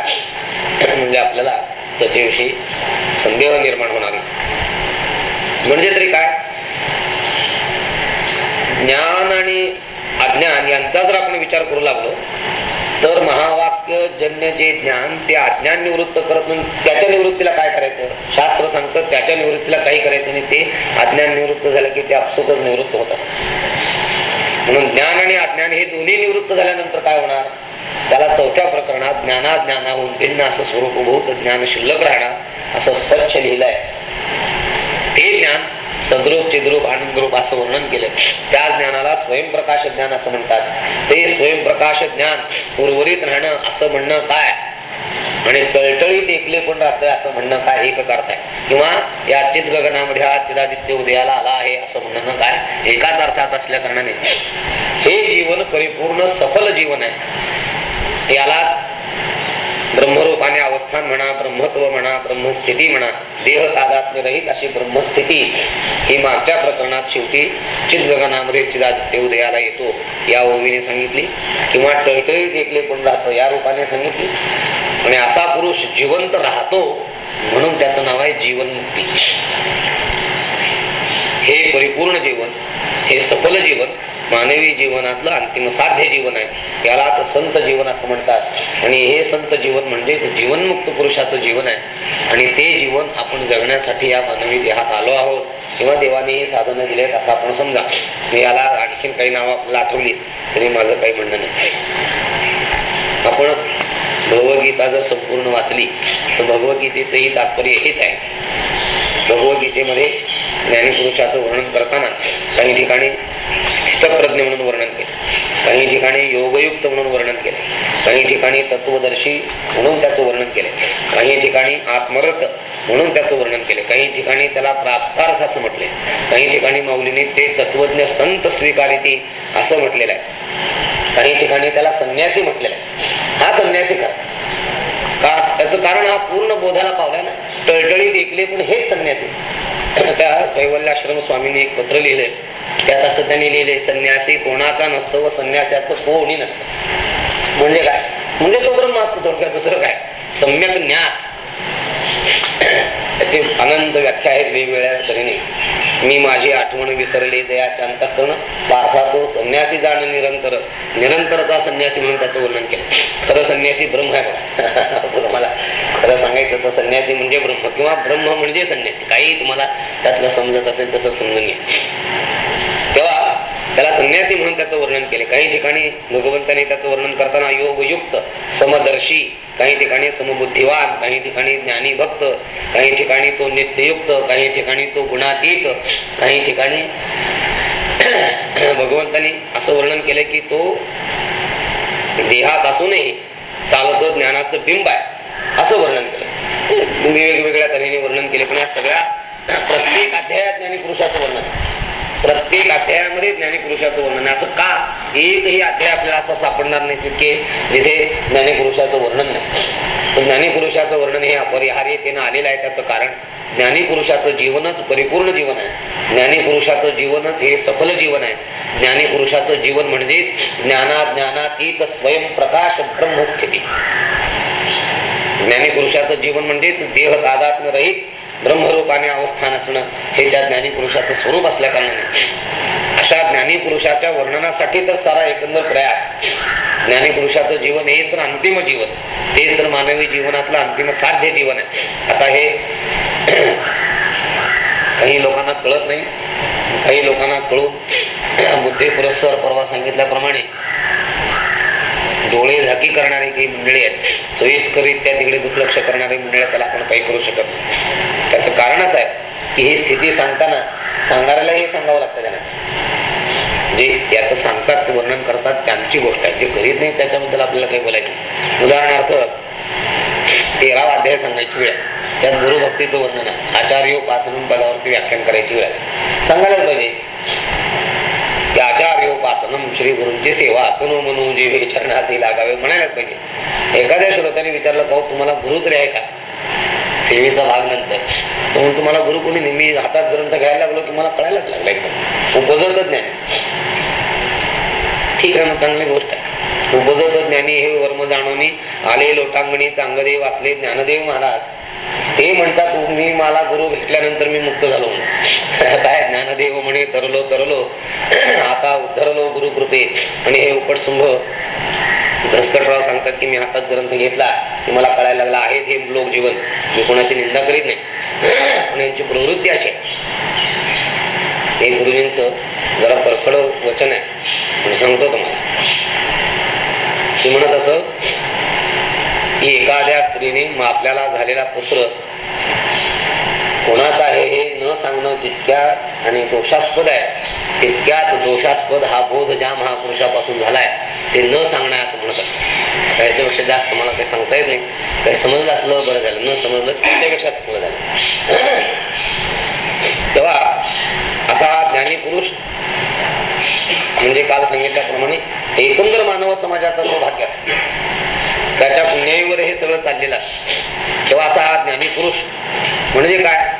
म्हणजे आपल्याला त्याच्याविषयी संदेह निर्माण होणार. म्हणजे तरी काय? ज्ञान आणि अज्ञान यांचा जर आपण विचार करू लागलो तर महावाक्य जन्य जे ज्ञान ते अज्ञान निवृत्त करत नाही त्याच्या निवृत्तीला काय करायचं? शास्त्र सांगतं त्याच्या निवृत्तीला काही करायचं नाही ते अज्ञान निवृत्त झालं की ते आपसुकच निवृत्त होत असत. म्हणून ज्ञान आणि अज्ञान हे दोन्ही निवृत्त झाल्यानंतर काय होणार? त्याला चौथ्या प्रकरणात ज्ञानाज्ञानाहून भिन्न असं स्वरूप भूत ज्ञान शिल्लक राहणार असं स्वच्छ लिहिलंय. ते ज्ञान सद्रूप चिद्रूप आनंदरूप असं वर्णन केलं. त्या ज्ञानाला स्वयंप्रकाश ज्ञान असं म्हणतात. ते स्वयंप्रकाश ज्ञान उर्वरित राहणं असं म्हणणं काय? आणि टळटळीत एकले पण राहतोय असं म्हणणं काय? एकच अर्थ आहे. किंवा या चित गगनामध्ये हा चिदादित्य उदयाला आला आहे असं म्हणणं काय? एकाच अर्थात असल्या कारणाने. हे जीवन परिपूर्ण सफल जीवन आहे. याला ब्रह्मरूपाने अवस्थान म्हणा ब्रह्मत्व म्हणा ब्रह्मस्थिती म्हणा देह तादात्म्य रहित अशी ब्रह्मस्थिती ही मागच्या प्रकरणात शेवटी चिदगगनामध्ये चिदादित्य उदयाला येतो. या ओवीने सांगितली. किंवा टळटळीत एकले पण राहतो या रूपाने सांगितली. आणि असा पुरुष जिवंत राहतो म्हणून त्याचं नाव आहे जीवनमुक्ती. हे परिपूर्ण जीवन. हे सफल जीवन मानवी जीवनातलं अंतिम साध्य जीवन आहे. याला आता संत जीवन असं म्हणतात. आणि हे संत जीवन म्हणजे जीवनमुक्त पुरुषाचं जीवन आहे. आणि ते जीवन आपण जगण्यासाठी या मानवी देहात आलो आहोत. किंवा देवाने हे साधनं दिलेत असं आपण समजा. मी याला आणखीन काही नावं आपल्याला आठवली तरी माझं काही म्हणणं नाही. आपण भगवद्गीता जर संपूर्ण वाचली तर भगवद्गीतेचंही तात्पर्य हेच आहे. भगवद्गीतेमध्ये ज्ञानीपुरुषाचं वर्णन करताना काही ठिकाणी स्थितप्रज्ञ म्हणून वर्णन केले. काही ठिकाणी योगयुक्त म्हणून वर्णन केले. काही ठिकाणी तत्वदर्शी म्हणून त्याचं वर्णन केले. काही ठिकाणी आत्मरथ म्हणून त्याचं वर्णन केले. काही ठिकाणी त्याला प्राप्तार्थ असं म्हटले. काही ठिकाणी माऊलीने ते तत्वज्ञ संत स्वीकारिती असं म्हटलेलं आहे. काही ठिकाणी त्याला संन्यासी म्हटलेलं आहे. हा संन्यासी खरा का? त्याचं कारण हा पूर्ण बोधाला पावलाय ना? टळटळी एकले पण हेच संन्यासी. त्या कैवल्याश्रम स्वामींनी एक पत्र लिहिले त्यात असं त्यांनी लिहिले संन्यासी कोणाचा नसतो व संन्यासाचं कोणी नसतं. म्हणजे काय? म्हणजे तो ब्रह्म असतो थोडक्यात दुसरं काय? सम्यक न्यास त्याची अनंत व्याख्या आहेत वेगवेगळ्या तऱ्हेने. मी माझी आठवण विसरली दयाच्या अंतकरण पार्था तो संन्यासी जाण निरंतर. निरंतरचा संन्यासी म्हणून त्याचं वर्णन केलं. खरं संन्यासी ब्रह्म आहे बघा. तुम्हाला खरं सांगायचं तर संन्यासी म्हणजे ब्रह्म किंवा ब्रह्म म्हणजे संन्यासी. काही तुम्हाला त्यातलं समजत असेल तसं समजून घ्या. त्याला संन्यासी म्हणून त्याचं वर्णन केले. काही ठिकाणी भगवंताने त्याचं वर्णन करताना योगयुक्त समदर्शी काही ठिकाणी समबुद्धिवान काही ठिकाणी ज्ञानी भक्त काही ठिकाणी तो नित्ययुक्त काही ठिकाणी तो गुणातीत काही ठिकाणी भगवंतानी असं वर्णन केलं की तो देहात असूनही चालतो ज्ञानाचं बिंब आहे. असं वर्णन केलं. तुम्ही वेगवेगळ्या तऱ्हेने वर्णन केले पण या सगळ्या प्रत्येक अध्यायात ज्ञानी पुरुषाचं वर्णन प्रत्येक अध्यायामध्ये ज्ञानीपुरुषाचं वर्णन आहे. असं का? एकही अध्याय आपल्याला असं सापडणार नाही तितके जिथे ज्ञानीपुरुषाचं वर्णन नाही. ज्ञानीपुरुषाचं ज्ञानी वर्णन हे अपरिहार्यतेनं आलेलं आहे त्याचं कारण ज्ञानी पुरुषाचं जीवनच परिपूर्ण जीवन आहे. ज्ञानीपुरुषाचं जीवनच हे सफल जीवन आहे. ज्ञानी पुरुषाचं जीवन म्हणजेच ज्ञाना ज्ञानातीत स्वयंप्रकाश ब्रह्मस्थिती. ज्ञानी पुरुषाचं जीवन म्हणजेच देह तादात्म्य रहित ब्रह्मरूपाने अवस्थान असणं हे त्या ज्ञानी पुरुषाचं स्वरूप असल्या कारणाने अशा ज्ञानी पुरुषाच्या वर्णनासाठी तर सारा एकंदर प्रयास. ज्ञानी पुरुषाचं जीवन हे तर अंतिम जीवन. हे तर मानवी जीवनातलं अंतिम साध्य जीवन आहे. आता हे काही लोकांना कळत नाही. काही लोकांना कळून बुद्धी पुरस्कार परवा सांगितल्याप्रमाणे डोळे झाकी करणारी जी मंडळी आहेत सोयीस्करित्या तिकडे दुर्लक्ष करणारी मंडळी त्याला आपण काही करू शकत नाही. त्याचं कारणच आहे की ही स्थिती सांगताना सांगणाऱ्याला हे सांगावं लागतं त्यांना जे म्हणजे याचं सांगतात ते वर्णन करतात त्यांची गोष्ट आहे. जे करीत नाही त्याच्याबद्दल आपल्याला काही बोलायचं उदाहरणार्थ तेरावा अध्याय सांगायची वेळ आहे. त्यात गुरुभक्तीचं वर्णन आहे. आचार्योपासन पदावरती व्याख्यान करायची वेळ आहे. सांगायलाच पाहिजे श्री गुरूंची सेवा तनु मनु जीवे चरणाचे लागावे म्हणायलाच पाहिजे. एखाद्या श्रोत्याने विचारलं का तुम्हाला गुरु तरी आहे का? सेवेचा भाग नंतर. म्हणून तुम्हाला गुरु कोणी नेहमी हातात ग्रंथ घ्यायला लागलो की मला कळायलाच लागला एकदम. उपजत ज्ञान. ठीक आहे मग चांगली गोष्ट आहे. उपजत ज्ञानी हे वर्म जाणवणी आले लोटांगणी चांगदेव असले ज्ञानदेव महाराज. ते म्हणतात मी मला गुरु भेटल्यानंतर मी मुक्त झालो काय ज्ञानदेव म्हणे तरलो तरलो. आता उद्धरलो गुरु कृपे आणि हे उपटसुंभ धसकटराव सांगतात की मी हातात ग्रंथ घेतला की मला कळायला लागला आहे हे लोक जीवन. मी कोणाची निंदा करीत नाही. पण यांची प्रवृत्ती अशी आहे. हे गुरुजींच जरा परखड वचन आहे. सांगतो तुम्हाला. ती म्हणत असं की एखाद्या स्त्रीने आपल्याला झालेला पुत्र कोणाचा आहे हे न सांगणं तितक्या आणि दोषास्पद आहे तितक्याच दोषास्पद हा बोध ज्या महापुरुषापासून झालाय ते न सांगणं असं म्हणत असत. याच्यापेक्षा जास्त मला काही सांगता येत नाही. काही समजलं असलं बरं झालं. न समजलं त्याच्यापेक्षा चांगलं झालं. तेव्हा असा ज्ञानी पुरुष म्हणजे काल सांगितल्याप्रमाणे एकंदर मानव समाजाचा तो भाग्य असतो. त्याच्या पुण्याईवर हे सगळं चाललेलं आहे. तेव्हा असा हा ज्ञानी पुरुष म्हणजे काय?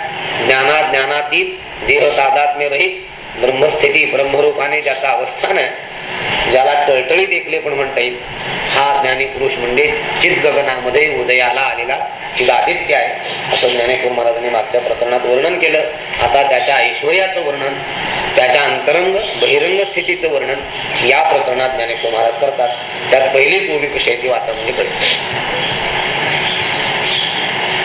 ज्ञाना ज्ञानातीत देह तादात्म्य रहित ब्रह्मस्थिती ब्रह्मरूपाने ज्याचा अवस्थान आहे. ज्याला टळटळीत एकले पण म्हणता येईल. हा ज्ञानी पुरुष म्हणजे चित गगनामध्ये उदयाला आलेला चिदादित्य आहे. असं ज्ञानेश्वर महाराजांनी मागच्या प्रकरणात वर्णन केलं. आता त्याच्या ऐश्वर्याचं वर्णन त्याच्या अंतरंग बहिरंग स्थितीचं वर्णन या प्रकरणात ज्ञानेश्वर महाराज करतात. त्यात पहिलीच ओळी कशी आहे ती वाचा म्हणजे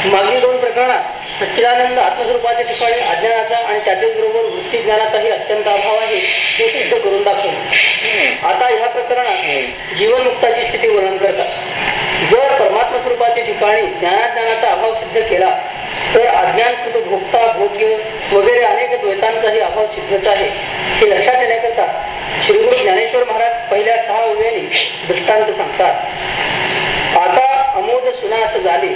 मागील दोन प्रकरणात सच्चिदानंद आत्मस्वरूपाच्या ठिकाणी अज्ञानाचा आणि त्याच्याच बरोबर वृत्ती ज्ञानाचाही अत्यंत अभाव आहे हे सिद्ध करून दाखवलं आता ह्या प्रकरणात जीवनमुक्ताची स्थिती वर्णन करतात. जर परमात्मा स्वरूपाच्या ठिकाणी ज्ञानाज्ञानाचा अभाव सिद्ध केला तर अज्ञानकृत भोगता भोग्य वगैरे अनेक द्वैतांचाही अभाव सिद्धच आहे. हे लक्षात येण्याकरता श्री गुरु ज्ञानेश्वर महाराज पहिल्या सहा उभ्याने दृष्टांत सांगतात. आता अमोद सुनास झाले.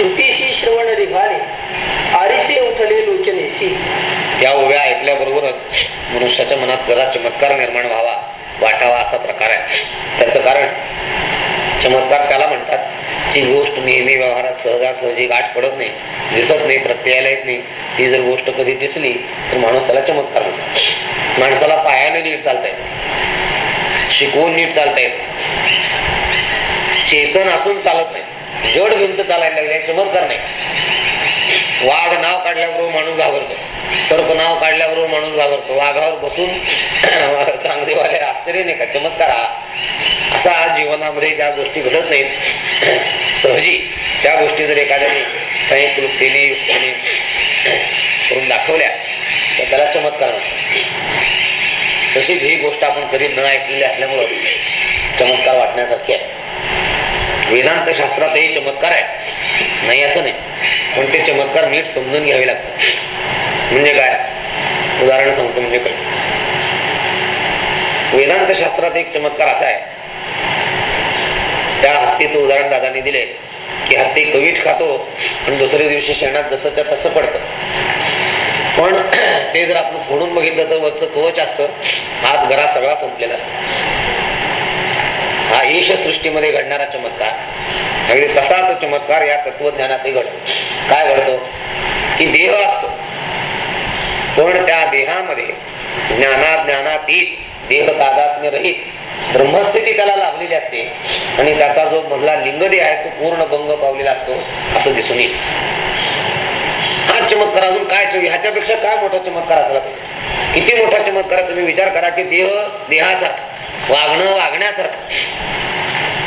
श्रुतीशी श्रवण रिभारे आरिसे उठले लोचनेशी. या ओव्या ऐकल्याबरोबरच मनुष्याच्या मनात जरा चमत्कार निर्माण व्हावा वाटावा असा प्रकार आहे. त्याचं कारण चमत्कार त्याला म्हणतात जी गोष्ट नेहमी व्यवहारात सहजासहजी गाठ पडत नाही दिसत नाही प्रत्ययाला येत नाही. ती जर गोष्ट कधी दिसली तर माणूस त्याला चमत्कार म्हणतो. माणसाला पायाने नीट चालता येत शिकवून नीट चालता येत चेतन असून चालत नाही. जड भिंत चालायला लागली चमत्कार नाही. वाघ नाव काढल्याबरोबर माणूस घाबरतो. सर्प नाव काढल्याबरोबर माणूस घाबरतो. वाघावर बसून चांगदेवाले आश्चर्य नाही का चमत्कार. हा असा आज जीवनामध्ये ज्या गोष्टी घडत नाहीत सहजी त्या गोष्टी जर एखाद्याने काही कृतीने युक्तीने करून दाखवल्या तर त्याला चमत्कार तशीच ही गोष्ट आपण कधी न ऐकलेली असल्यामुळं चमत्कार वाटण्यासारखी आहे. वेदांत शास्त्रातही चमत्कार आहे. नाही असं नाही. पण ते चमत्कार नीट समजून घ्यावे लागतात. म्हणजे काय? उदाहरण सांगतो म्हणजे काय? वेदांत शास्त्रात एक चमत्कार असा आहे. त्या हत्तीचं उदाहरण दादानी दिले की हत्ती कवीट खातो आणि दुसऱ्या दिवशी शेणात जसंच्या तसं पडतं. पण ते जर आपण फोडून बघितलं तर वरचं कवच असतं हात घरा सगळा संपलेला असतो. हा ईश सृष्टीमध्ये घडणारा चमत्कार. अगदी तो चमत्कार या तत्वज्ञानातही घडतो. काय घडतो? की देह असतो. पण त्या देहामध्ये ज्ञाना ज्ञानातीत देह तादात्म्य रहित ब्रह्मस्थिती त्याला लाभलेली असते. आणि त्याचा जो मधला लिंगदेह आहे तो पूर्ण भंग पावलेला असतो असं दिसून येईल. हा चमत्कार अजून काय? ह्याच्यापेक्षा काय मोठा चमत्कार असला पाहिजे? किती मोठा चमत्कार तुम्ही विचार करा की देह देहासारखा वागणं वागण्यासारखं.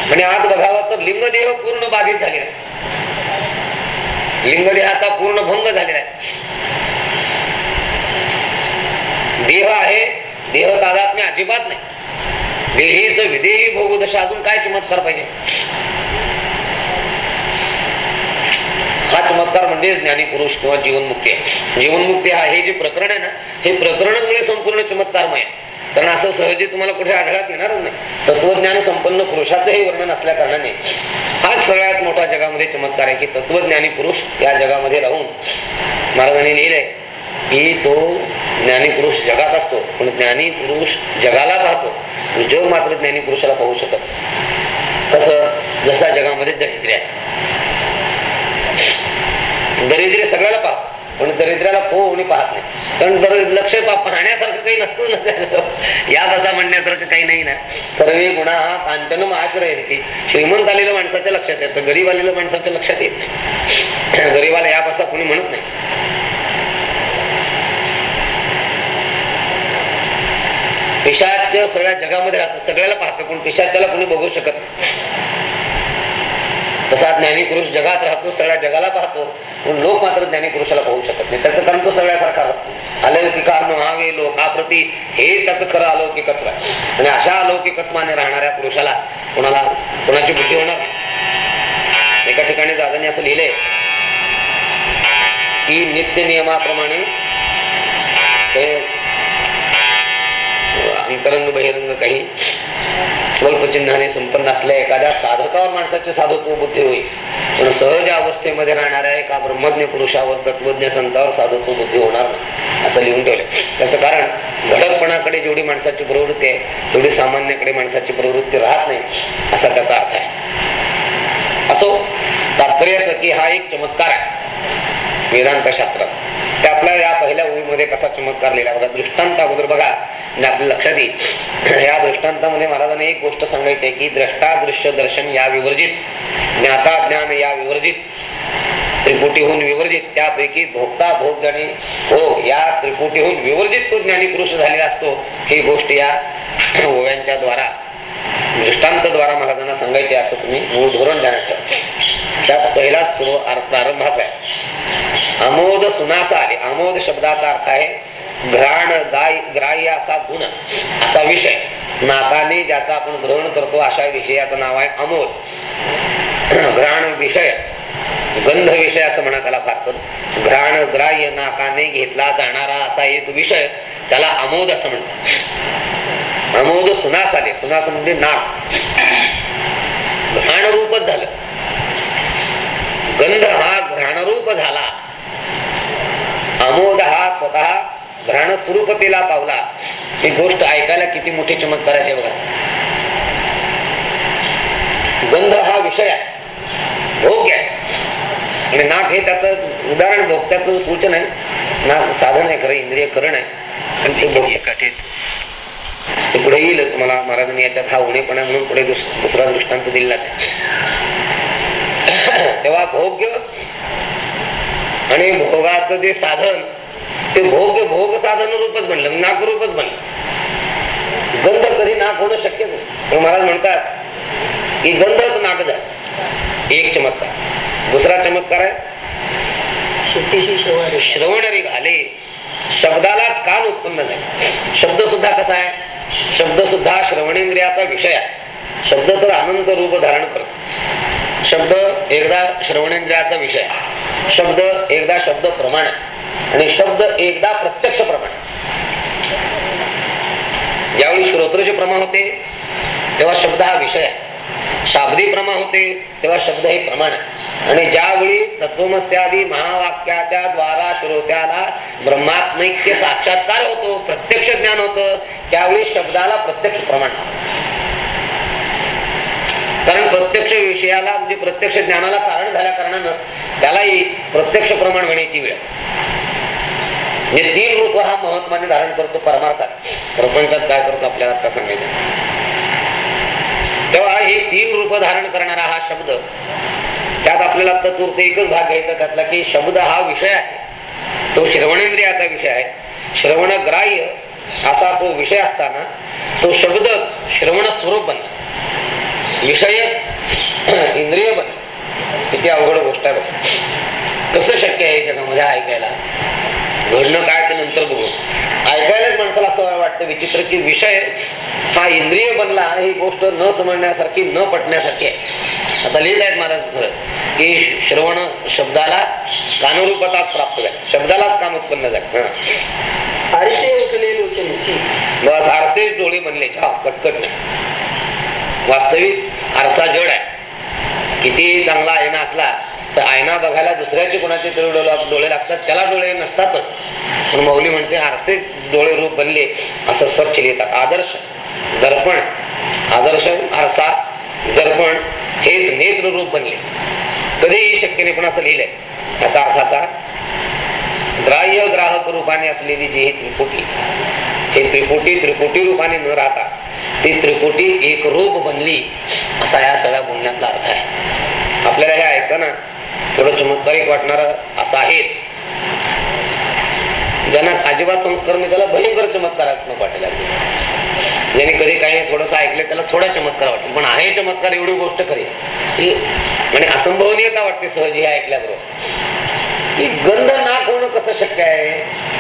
म्हणजे आज बघावं तर लिंगदेह पूर्ण बाधित झालेला आहे लिंगदेहाचा पूर्ण भंग झालेला आहे. देह आहे देह तादात्म्य अजिबात नाही. देहीच विदेही भोगदशा अजून काय चमत्कार पाहिजे? हा चमत्कार म्हणजे ज्ञानी पुरुष किंवा जीवनमुक्ती आहे. जीवनमुक्ती हा हे जे प्रकरण आहे ना हे प्रकरणामुळे संपूर्ण चमत्कारमय आहे. कारण असं सहजी तुम्हाला कुठे आढळत येणारच नाही. तत्वज्ञान संपन्न पुरुषाचंही वर्णन असल्या कारणाने हाच सगळ्यात मोठा जगामध्ये चमत्कार आहे की तत्वज्ञानी पुरुष या जगामध्ये राहून महाराजांनी लिहिलंय की तो ज्ञानी पुरुष जगात असतो पण ज्ञानी पुरुष जगाला पाहतो. जग मात्र ज्ञानी पुरुषाला पाहू शकत तस जसा जगामध्ये दरिद्र्य आहे. दरिद्र्य सगळ्याला पाहतो. पण दरिद्र्याला कोणी पाहत नाही. कारण दर लक्ष पाहण्यासारखं काही नसतो ना. या कसा म्हणण्यासारखं काही नाही ना. सर्व गुणा हा कांचन आश्रय श्रीमंत आलेल्या माणसाच्या लक्षात येतं. गरीब आलेल्या माणसाच्या लक्षात येत नाही. गरीबाला या कसा कोणी म्हणत नाही. पिशाच सगळ्या जगामध्ये राहतं. सगळ्याला पाहतं पण पिशाच्याला कोणी बघू शकत नाही. तसा ज्ञानी पुरुष जगात राहतो सगळ्या जगाला पाहतो. पण लोक मात्र ज्ञानी पुरुषाला पाहू शकत नाही. त्याचं कारण तो सगळ्यासारखा राहतो. अलौकिका महावे लोकाप्रती हे त्याचं खरं अलौकिकत्व आहे. आणि अशा अलौकिकत्वाने राहणाऱ्या पुरुषाला कोणाला कोणाची बुद्धी होणार नाही. एका ठिकाणी दादाने असं लिहिलंय की नित्य नियमाप्रमाणे ते अंतरंग बहिरंग काही स्वल्पचिन्हाने संपन्न असल्या एखाद्या साधकावर माणसाचे साधुत्व बुद्धी होईल पण सहज अवस्थेमध्ये राहणाऱ्या एका ब्रह्मज्ञ पुरुषावर तत्वज्ञ संतावर साधुत्व बुद्धी होणार नाही असं लिहून ठेवलंय. त्याचं कारण घटकपणाकडे जेवढी माणसाची प्रवृत्ती आहे तेवढी सामान्यकडे माणसाची प्रवृत्ती राहत नाही असा त्याचा अर्थ आहे. असो तात्पर्य असं की हा एक चमत्कार आहे. वेदांत शास्त्र ते आपल्या या पहिल्या ओळीमध्ये कसा चमत्कार लिहिला होता दृष्टांत अगोदर बघा म्हणजे आपल्या लक्षात येईल. या दृष्टांतामध्ये महाराजांनी एक गोष्ट सांगायची आहे की द्रष्टा दृश्य दर्शन या विवर्जित ज्ञाता ज्ञान या विवर्जित त्रिपुटीहून विवर्जित त्यापैकी भोगता भोग आणि हो या त्रिपुटीहून विवर्जित तो ज्ञानी पुरुष झालेला असतो. ही गोष्ट या ओव्यांच्या द्वारा दृष्टांत द्वारा महाराजांना सांगायचे असं तुम्ही मूळ धोरण ध्यानात ठेवा त्यात पहिला सुरू प्रारंभाच आहे. अमोद सुनासा आले अमोद शब्दाचा अर्थ आहे घ्राण गाय ग्राह्य असा गुण असा विषय. नाकाने ज्याचा आपण ग्रहण करतो अशा विषयाचं नाव आहे अमोद घ्राण विषय गंध विषय असं म्हणा त्याला फार घ्राण ग्राह्य नाकाने घेतला जाणारा असा एक विषय त्याला अमोद असं म्हणतात. अमोद सुनास आले. सुनास म्हणजे नाक. घ्राण रूपच झालं. गंध हा घ्राणरूप झाला. स्वतः घ्राण स्वरूपतेला पावला. ही गोष्ट ऐकायला किती मोठी चमत्काराची बघा. गंध हा विषय आहे. भोग्य आहे. आणि नाक हे त्याचं उदाहरण भोगत्याचं सूचन आहे. नाक साधन आहे खरं इंद्रिय करण आहे. आणि ते भोग्य काठीत ते पुढे येईल. तुम्हाला महाराजांनी याच्यात हा उणेपणा म्हणून पुढे दुसरा दृष्टांत दिलाच आहे. तेव्हा भोग्य आणि भोगाचं जे साधन ते भोग भोग साधन रूपच बनलं नाक रूपच बनलं. गंध कधी नाक होणं शक्य नाही. महाराज म्हणतात की गंधच नाक जाय एक चमत्कार. दुसरा चमत्कार आहे शेतीशी शेवा श्रवण रे घाले. शब्दालाच कान उत्पन्न झाले. शब्द सुद्धा कसा आहे? शब्द सुद्धा श्रवणेंद्रियाचा विषय आहे. शब्द तर अनंत रूप धारण करतो. शब्द एकदा श्रवणेंद्रियाचा विषय शब्द एकदा शब्द प्रमाण आहे. आणि शब्द एकदा प्रत्यक्ष प्रमाण. ज्यावेळी श्रोत्रचे प्रमा होते तेव्हा शब्द हा विषय आहे. शाब्दी प्रमा होते तेव्हा शब्द हे प्रमाण आहे. आणि ज्यावेळी तत्वमस्यादी महावाक्याच्या द्वारा श्रोत्याला ब्रह्मात्मैक्य साक्षात्कार होतो प्रत्यक्ष ज्ञान होतं त्यावेळी शब्दाला प्रत्यक्ष प्रमाण. कारण प्रत्यक्ष विषयाला म्हणजे प्रत्यक्ष ज्ञानाला कारण झाल्या कारणानं त्यालाही प्रत्यक्ष प्रमाण होण्याची वेळ. म्हणजे तीन रूप हा महत्वाने धारण करतो परमार्थात. प्रपंचात काय करतो आपल्याला आता सांगायचं. तेव्हा हे तीन रूप धारण करणारा हा शब्द त्यात आपल्याला तत्पुरते एकच भाग घ्यायचा त्यातला की शब्द हा विषय आहे. तो श्रवणेंद्रियाचा विषय आहे. श्रवण ग्राह्य असा तो विषय असताना तो शब्द श्रवण स्वरूप बनला. विषयच इंद्रिय बनला किती अवघड गोष्ट आहे. कसं शक्य आहे जगामध्ये ऐकायला? घडणं काय ते नंतर बघू. ऐकायलाच माणसाला असं वाटतं. विचित्र की विषय हा इंद्रिय बनला ही गोष्ट न समजण्यासारखी न पटण्यासारखी आहे. आता लिहित आहेत महाराज खरं, की श्रवण शब्दाला कानरूपताच प्राप्त झाला. शब्दालाच काम उत्पन्न झालं. उठले लोचनीशी बस आरसे डोळे बनले. हा कटकट नाही वास्तविक आरसा जड आहे. किती चांगला आयना असला तर आयना बघायला दुसऱ्याचे कोणाचे तरी डोळे डोळे लागतात त्याला डोळे नसतातच. पण मौली म्हणते आरसेच डोळे रूप बनले असं स्वच्छ लिहितात. आदर्श दर्पण आदर्श आरसा दर्पण हेच नेत्र रूप बनले. कधीही शक्य नाही पण असं लिहिलंय. याचा अर्थ असा ग्राह्य ग्राहक रूपाने असलेली जी ही त्रिपुटी हे त्रिपुटी त्रिपुटी रूपाने न राहता ती त्रिपुटी एक रूप बनली असा या सगळ्या बोलण्यातला अर्थ आहे. आपल्याला हे ऐकताना थोडं चमत्कारिक वाटणार असं आहेच ज्यांना अजिबात संस्कार नाही त्याला भयंकर चमत्कारात्मक वाटायला लागले. ज्याने कधी काही थोडस ऐकलं त्याला थोडा चमत्कार वाटेल. पण आहे चमत्कार एवढी गोष्ट खरी. म्हणजे असंभवनीयता वाटते सहज हे ऐकल्याबरोबर. की गंध नाक होणं कसं शक्य आहे?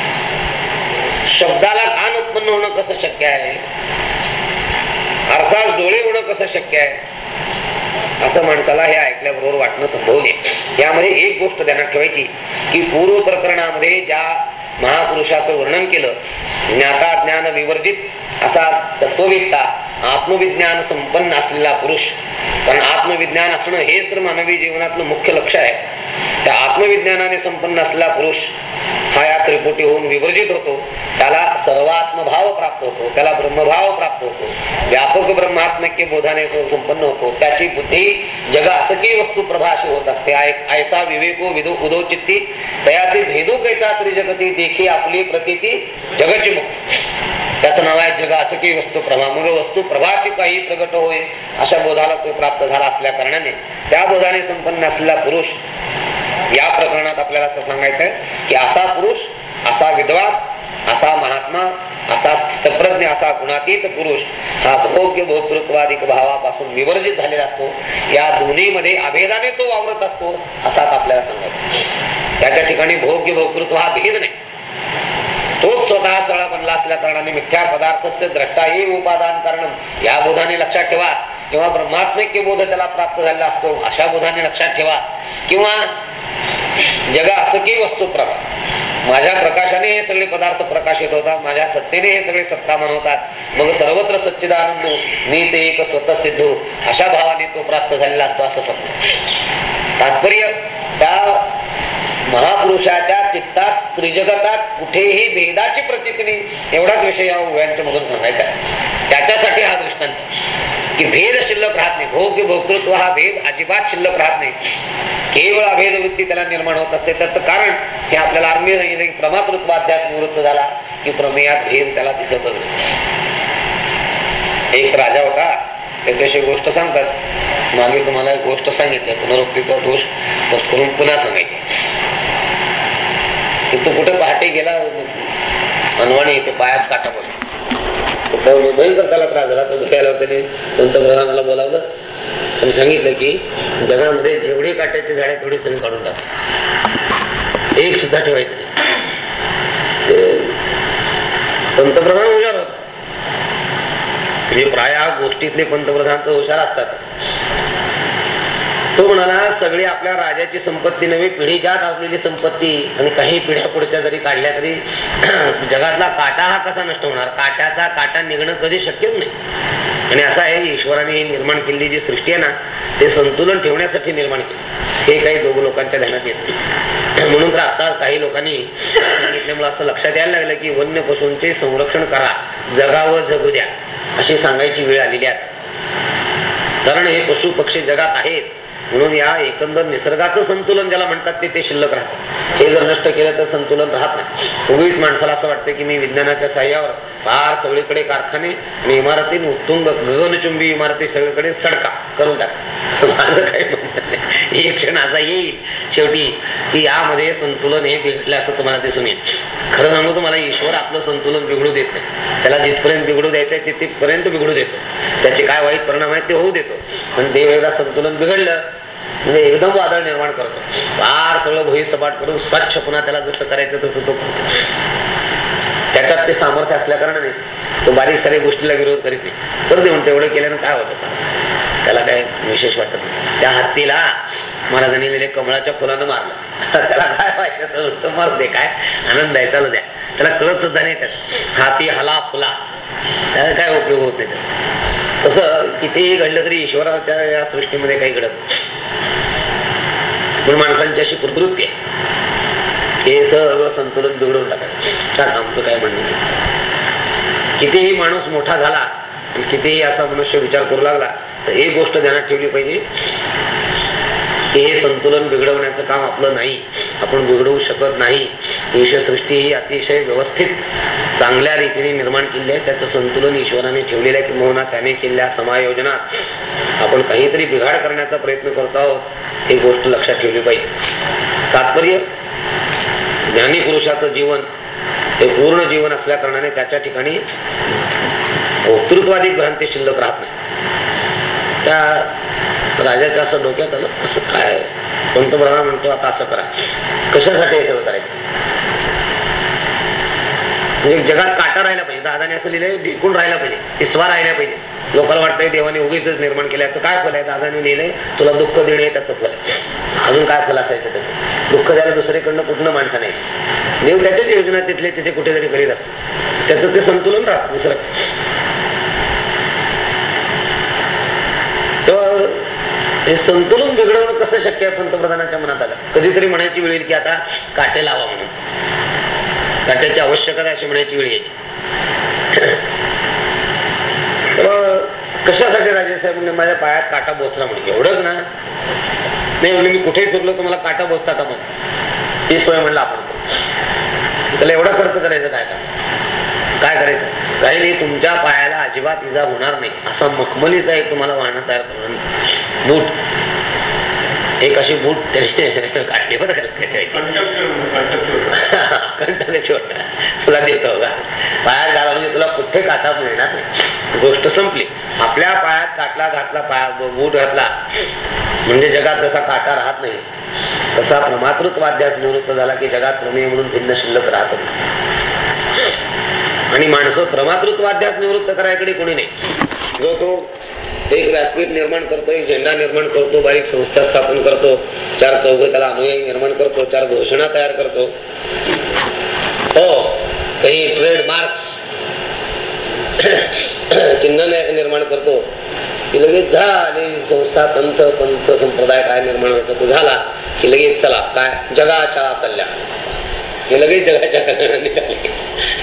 शब्दाला कान उत्पन्न होणं कसं शक्य आहे? आरसास डोळे होणं कसं शक्य आहे? असं माणसाला हे ऐकल्याबरोबर वाटणं संभव यामध्ये एक गोष्ट ध्यानात ठेवायची की पूर्व प्रकरणामध्ये ज्या महापुरुषाचं वर्णन केलं ज्ञाता ज्ञान विवर्जित असा तत्ववेत्ता आत्मविज्ञान संपन्न असलेला पुरुष कारण आत्मविज्ञान असणं हे तर मानवी जीवनातलं मुख्य लक्ष आहे. त्या आत्मविज्ञानाने संपन्न असलेला पुरुष हा या त्रिपुटी होऊन विवर्जित होतो. त्याला सर्वात्मभाव प्राप्त होतो त्याला ब्रह्मभाव प्राप्त होतो. व्यापक ब्रह्मात्मक्य बोधाने तो संपन्न होतो. त्याची बुद्धी जग असकी वस्तू प्रभाशी होत असते. ऐसा विवेको विदो उदो चित्ती तयाचे भेदू कैसा तरी जगती देखी आपली प्रतिती जगची मुक्त. त्याचं नाव आहे जग असकी वस्तू प्रभा मग वस्तू प्रभाची काही प्रगट होय अशा बोधाला तो प्राप्त झाला असल्या कारणाने. त्या बोधाने संपन्न असलेला पुरुष या प्रकरणात आपल्याला असं सांगायचं की असा पुरुष असा विद्वान असा महात्मा असा स्थितप्रज्ञ असा गुणातीत पुरुष हा भोग्य भोक्तृत्वादिक भावापासून विवर्जित झालेला असतो. या दोन्हीमध्ये अभेदाने तो वावरत असतो असाच आपल्याला सांगायचं. त्याच्या ठिकाणी भोग्य भोक्तृत्व हा भेद नाही. स्वतः सळा बनला असल्या कारणाने मिथ्या पदार्थस्य द्रष्टा उपादान कारण या बोधाने लक्षात ठेवा. किंवा ब्रह्मात्मिक बोध त्याला प्राप्त झालेला असतो अशा बोधाने लक्षात ठेवा. किंवा जगा असं की वस्तू प्रभा माझ्या प्रकाशाने हे सगळे पदार्थ प्रकाशित होतात माझ्या सत्तेने हे सगळे सत्तामान होतात मग सर्वत्र सच्चिदानंद मी ते एक स्वतः सिद्धू अशा भावाने तो प्राप्त झालेला असतो असं समजा. तात्पर्य त्या महापुरुषाच्या चित्तात त्रिजगतात कुठेही भेदाची प्रतीती नाही. एवढाच विषय या उभ्यांच्या मधून सांगायचा आहे. त्याच्यासाठी हा दृष्टांत. की भेद शिल्लक राहत नाही. भोग्य भोक्तृत्व हा भेद अजिबात शिल्लक राहत नाही. केवळ अभेदवृत्ती त्याला निर्माण होत असते. त्याचं कारण हे आपल्याला आर्मी सांगितलं की प्रमातृत्व अध्यास निवृत्त झाला की प्रमेयात भेद त्याला दिसतच नाही. एक राजा होता. त्याच्याशी गोष्ट सांगतात. मागे तुम्हाला एक गोष्ट सांगितली. पुनरुक्तीचा दोष करून पुन्हा सांगायचे. तू कुठे पहाटे गेला अनवाणी ते पायात काटा पडला भयंकर त्याला त्रास झाला. तो घ्यायला त्याने. पंतप्रधानाला बोलावलं. आणि सांगितलं की जगामध्ये जेवढी काट्याची झाडे थोडी सगळी काढून टाक. एक सुद्धा ठेवायचं पंतप्रधान हुशार होता म्हणजे प्राय गोष्टीतले पंतप्रधान तर हुशार असतात. तो म्हणाला सगळी आपल्या राजाची संपत्ती नव्हे पिढी जात असलेली संपत्ती आणि काही पिढ्या पुढच्या जरी काढल्या तरी जगातला काटा हा कसा नष्ट होणार? काट्याचा काटा निघणं कधी शक्यच नाही. आणि असं आहे ईश्वराने निर्माण केलेली जी सृष्टी आहे ना ते संतुलन ठेवण्यासाठी निर्माण केली. हे काही दोघ लोकांच्या ध्यानात येत म्हणून तर आता काही लोकांनी सांगितल्यामुळे असं लक्षात यायला लागलं की वन्य पशूंचे संरक्षण करा जगावं जगू द्या अशी सांगायची वेळ आलेली आहे. कारण हे पशु पक्षी जगात आहेत. म्हणून या एकंदर निसर्गाचं संतुलन ज्याला म्हणतात ते ते शिल्लक राहतं. हे जर नष्ट केलं तर संतुलन राहत नाही. उगीच माणसाला असं वाटतं की मी विज्ञानाच्या साह्यावर फार सगळीकडे कारखाने आणि इमारती उत्तुंग गगनचुंबी इमारती सगळीकडे सडका करून टाक माझं काही म्हणणं एक क्षण असा येईल. शेवटी की यामध्ये संतुलन हे बिघडलं असं तुम्हाला दिसून येईल. खरं सांगू तुम्हाला ईश्वर आपलं संतुलन बिघडू देत नाही. त्याला जिथपर्यंत बिघडू द्यायचं आहे तिथपर्यंत बिघडू देतो. त्याचे काय वाईट परिणाम आहेत ते होऊ देतो. पण ते वेळेला संतुलन बिघडलं म्हणजे एकदम वादळ निर्माण करतो. फार सगळं भुई सपाट करून स्वच्छ पुन्हा त्याला जसं करायचं तसं तो करतो. त्याच्यात ते सामर्थ्य असल्या कारणाने तो बारीक सारी गोष्टीला विरोध करीत नाही. तर देऊन तेवढं केल्यानं काय होतं? त्याला काय विशेष वाटत नाही. त्या हत्तीला महाराजांनी लिहिले कमळाच्या फुलानं मारलं. त्याला काय पाहिजे मार दे काय आनंद आहे चालू द्या. त्याला कळत सुद्धा नाही त्यात हाती हला फुला. त्याला काय उपयोग होत नाही तसं कितीही घडलं तरी ईश्वराच्या या सृष्टीमध्ये काही घडत नाही. पण माणसांची अशी प्रवृत्ती आहे. हे सर्व संतुलन बिघडवून टाकायचं. छान आमचं काय म्हणणं कितीही माणूस मोठा झाला कितीही असा मनुष्य विचार करू लागला तर एक गोष्ट ध्यानात ठेवली पाहिजे. की हे संतुलन बिघडवण्याचं काम आपलं नाही. आपण बिघडवू शकत नाही. देशसृष्टी ही अतिशय व्यवस्थित चांगल्या रीतीने निर्माण केली आहे. त्याचं संतुलन ईश्वराने ठेवलेलं आहे किंवा त्याने केलेल्या समायोजनात आपण काहीतरी बिघाड करण्याचा प्रयत्न करत आहोत ही गोष्ट लक्षात ठेवली पाहिजे. तात्पर्य ज्ञानी पुरुषाचं जीवन हे पूर्ण जीवन असल्या कारणाने त्याच्या ठिकाणी वक्तृत्वादी भ्रांती शिल्लक राहत नाही. त्या राजाच्या असं डोक्यात आलं असं काय? पंतप्रधान म्हणतो आता असं करा. कशासाठी हे सगळं करायचं? म्हणजे जगात काटा राहिला पाहिजे दादाने असं लिहिलंय भिकून राहिला पाहिजे इस्वा राहिला पाहिजे. लोकांना वाटतंय देवाने उगीच निर्माण केलं याचं काय फल आहे? दादाने लिहिलंय तुला दुःख देणे त्याचं फल आहे. अजून काय फल असायचं त्याचं? दुःख द्यायला दुसरीकडनं कुठलं माणसं नाही. देव त्याच्याच योजना तिथले तिथे कुठेतरी करीत असतो. त्याचं ते संतुलन राहत दुसरं. तर हे संतुलन बिघडवणं कसं शक्य आहे? पंतप्रधानाच्या मनात आलं. कधीतरी म्हणायची वेळ की आता काटे लावा म्हणून. काट्याची आवश्यकता अशी म्हणायची वेळ यायची. तेव्हा कशासाठी राजेसाहेब म्हणजे माझ्या पायात काटा बोचला म्हणजे एवढंच ना? नाही म्हणजे मी कुठेही फिरलो तर मला काटा बोचता का मग? ती सोय म्हणलं आपण त्याला एवढा खर्च करायचं काय काय करायचं? काही नाही तुमच्या पायाला अजिबात इजा होणार नाही. असा मखमलीचा एक तुम्हाला वाहन तयार करून बूट. एक अशी बूट त्याने काढली बरं का कंटाने छोटा तुला देतो का पायात घाला म्हणजे तुला कुठे काटा मिळणार नाही गोष्ट संपली आपल्या पायात काटला घातला पाया बूट घातला म्हणजे जगात जसा काटा राहत नाही तसा प्रमातृत्वाध्यास निवृत्त झाला की जगात प्रमेय म्हणून भिन्न शिल्लक राहत आणि माणसं प्रमातृत्वाध्यास निवृत्त करायकडे कोणी नाही जो तो एक व्यासपीठ निर्माण करतो एक झेंडा निर्माण करतो बारीक संस्था स्थापन करतो चार चौघ त्याला अनुयायी निर्माण करतो चार घोषणा तयार करतो. हो काही ट्रेड मार्क्स चिन्ह निर्माण करतो. की लगेच झाले संस्था पंथ पंथ संप्रदाय काय निर्माण होतो तो झाला की लगेच चला काय? जगाच्या कल्याण. हे लगेच जगाच्या कल्याणात निघाले.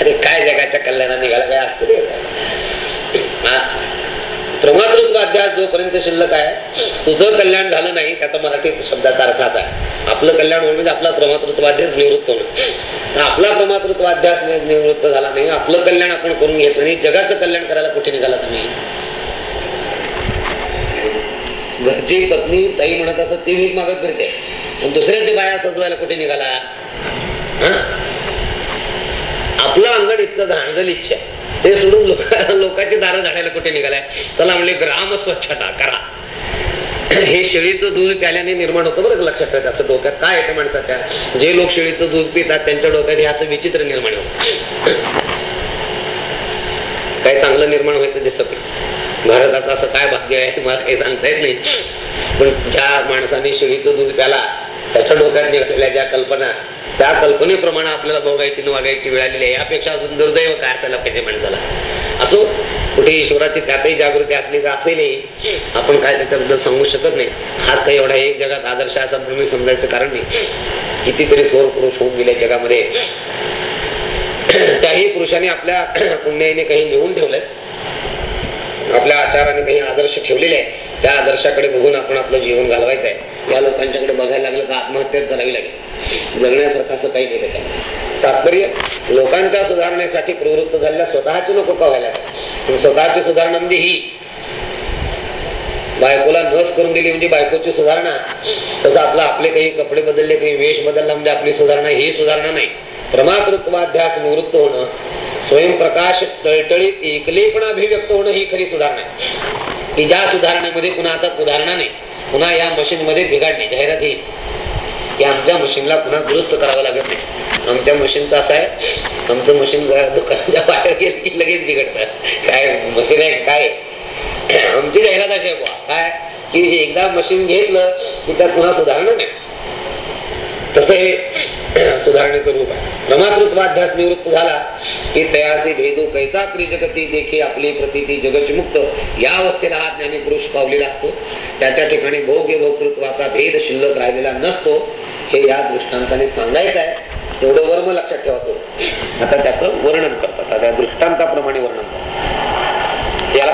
अरे काय जगाच्या कल्याणात निघाला? काय असतं प्रमातृत्व अध्यास जोपर्यंत शिल्लक आहे तुझं कल्याण झालं नाही त्याचा मराठीत शब्दाचा अर्थाच आहे. आपलं कल्याण होणं म्हणजे आपला प्रमातृत्वाध्यास निवृत्त होणं. आपला प्रमातृत्वाध्यास अध्यास निवृत्त झाला नाही आपलं कल्याण आपण करून घेतलं नाही जगाचं कल्याण करायला कुठे निघाला तुम्ही? घरची पत्नी ताई म्हणत असत ती भीक मागत फिरते. दुसऱ्याची बाया सजवायला कुठे निघाला? आपलं अंगण इतकं घाणगल इच्छा. ते सोडून लोक लोकांची दारं झाडायला कुठे निघालाय? चला म्हणजे ग्राम स्वच्छता करा. हे शेळीचं दूध प्याल्याने निर्माण होतं बरं लक्षात ठेवत असं डोक्यात काय येतं माणसाच्या? जे लोक शेळीचं दूध पितात त्यांच्या डोक्यात हे असं विचित्र निर्माण होत. काय चांगलं निर्माण व्हायचं दिसत नाही भारताचं असं काय भाग्य आहे मला काही सांगता येत नाही. पण ज्या माणसाने शेळीचं दूध प्याला त्याच्या डोक्यात निघालेल्या ज्या कल्पना त्या कल्पनेप्रमाणे आपल्याला भोगायची न वागायची मिळालेली आहे. यापेक्षा अजून दुर्दैव काय असायला पाहिजे माणसाला? असो कुठे ईश्वराची त्यातही जागृती असली तर असेलही आपण काय त्याच्याबद्दल सांगू शकत नाही. हाच काही एवढा एक जगात आदर्श असा म्हणून समजायचं कारण नाही. कितीतरी थोर पुरुष होऊन गेले जगामध्ये. त्याही पुरुषांनी आपल्या पुण्याने काही लिहून ठेवलंय. आपल्या आचाराने काही आदर्श ठेवलेले आहे त्या आदर्शाकडे बघून आपण आपलं जीवन घालवायचं आहे. या लोकांच्याकडे बघायला लागलं का आत्महत्याच करावी लागेल. जगण्यासारखं असं काही नाही त्याच्यात. तात्पर्य लोकांच्या सुधारणेसाठी प्रवृत्त झालेल्या स्वतःची लोक का व्हायला स्वतःची सुधारणा म्हणजे ही बायकोला नस करून दिली म्हणजे बायकोची सुधारणा. तसं आपलं आपले काही कपडे बदलले काही वेश बदलला म्हणजे आपली सुधारणा ही सुधारणा नाही. प्रमातृत्वाध्यास निवृत्त होणं स्वयंप्रकाश टळटळीत एकलेपणा अभिव्यक्त होणं ही खरी सुधारणा आहे. की ज्या सुधारणेमध्ये पुन्हा आता सुधारणा नाही पुन्हा या मशीन मध्ये बिघाडणे जाहिरात येईल. की आमच्या मशीनला पुन्हा दुरुस्त करावं लागत नाही. आमच्या मशीनचं असं आहे आमचं मशीन दुकानाच्या बाहेर गेलं की लगेच बिघडतं. काय मशीन आहे काय आमची जाहिरात अशी आहे काय? की एकदा मशीन घेतलं की त्यात पुन्हा सुधारणा नाही. तसं हे सुधारणेचं रूप आहे. भ्रमातृत्वाध्यास निवृत्त झाला की तयासी भेदू कैचा त्रिजगती देखील आपली प्रतिती जगचमुक्त या अवस्थेला हा ज्ञानी पुरुष पावलेला असतो. त्याच्या ठिकाणी भोग्य भोक्तृत्वाचा भेद शिल्लक राहिलेला नसतो. हे या दृष्टांताने सांगायचं आहे तेवढं वर्म लक्षात ठेवतो आता त्याचं वर्णन करतात. त्या दृष्टांताप्रमाणे वर्णन करतात. याला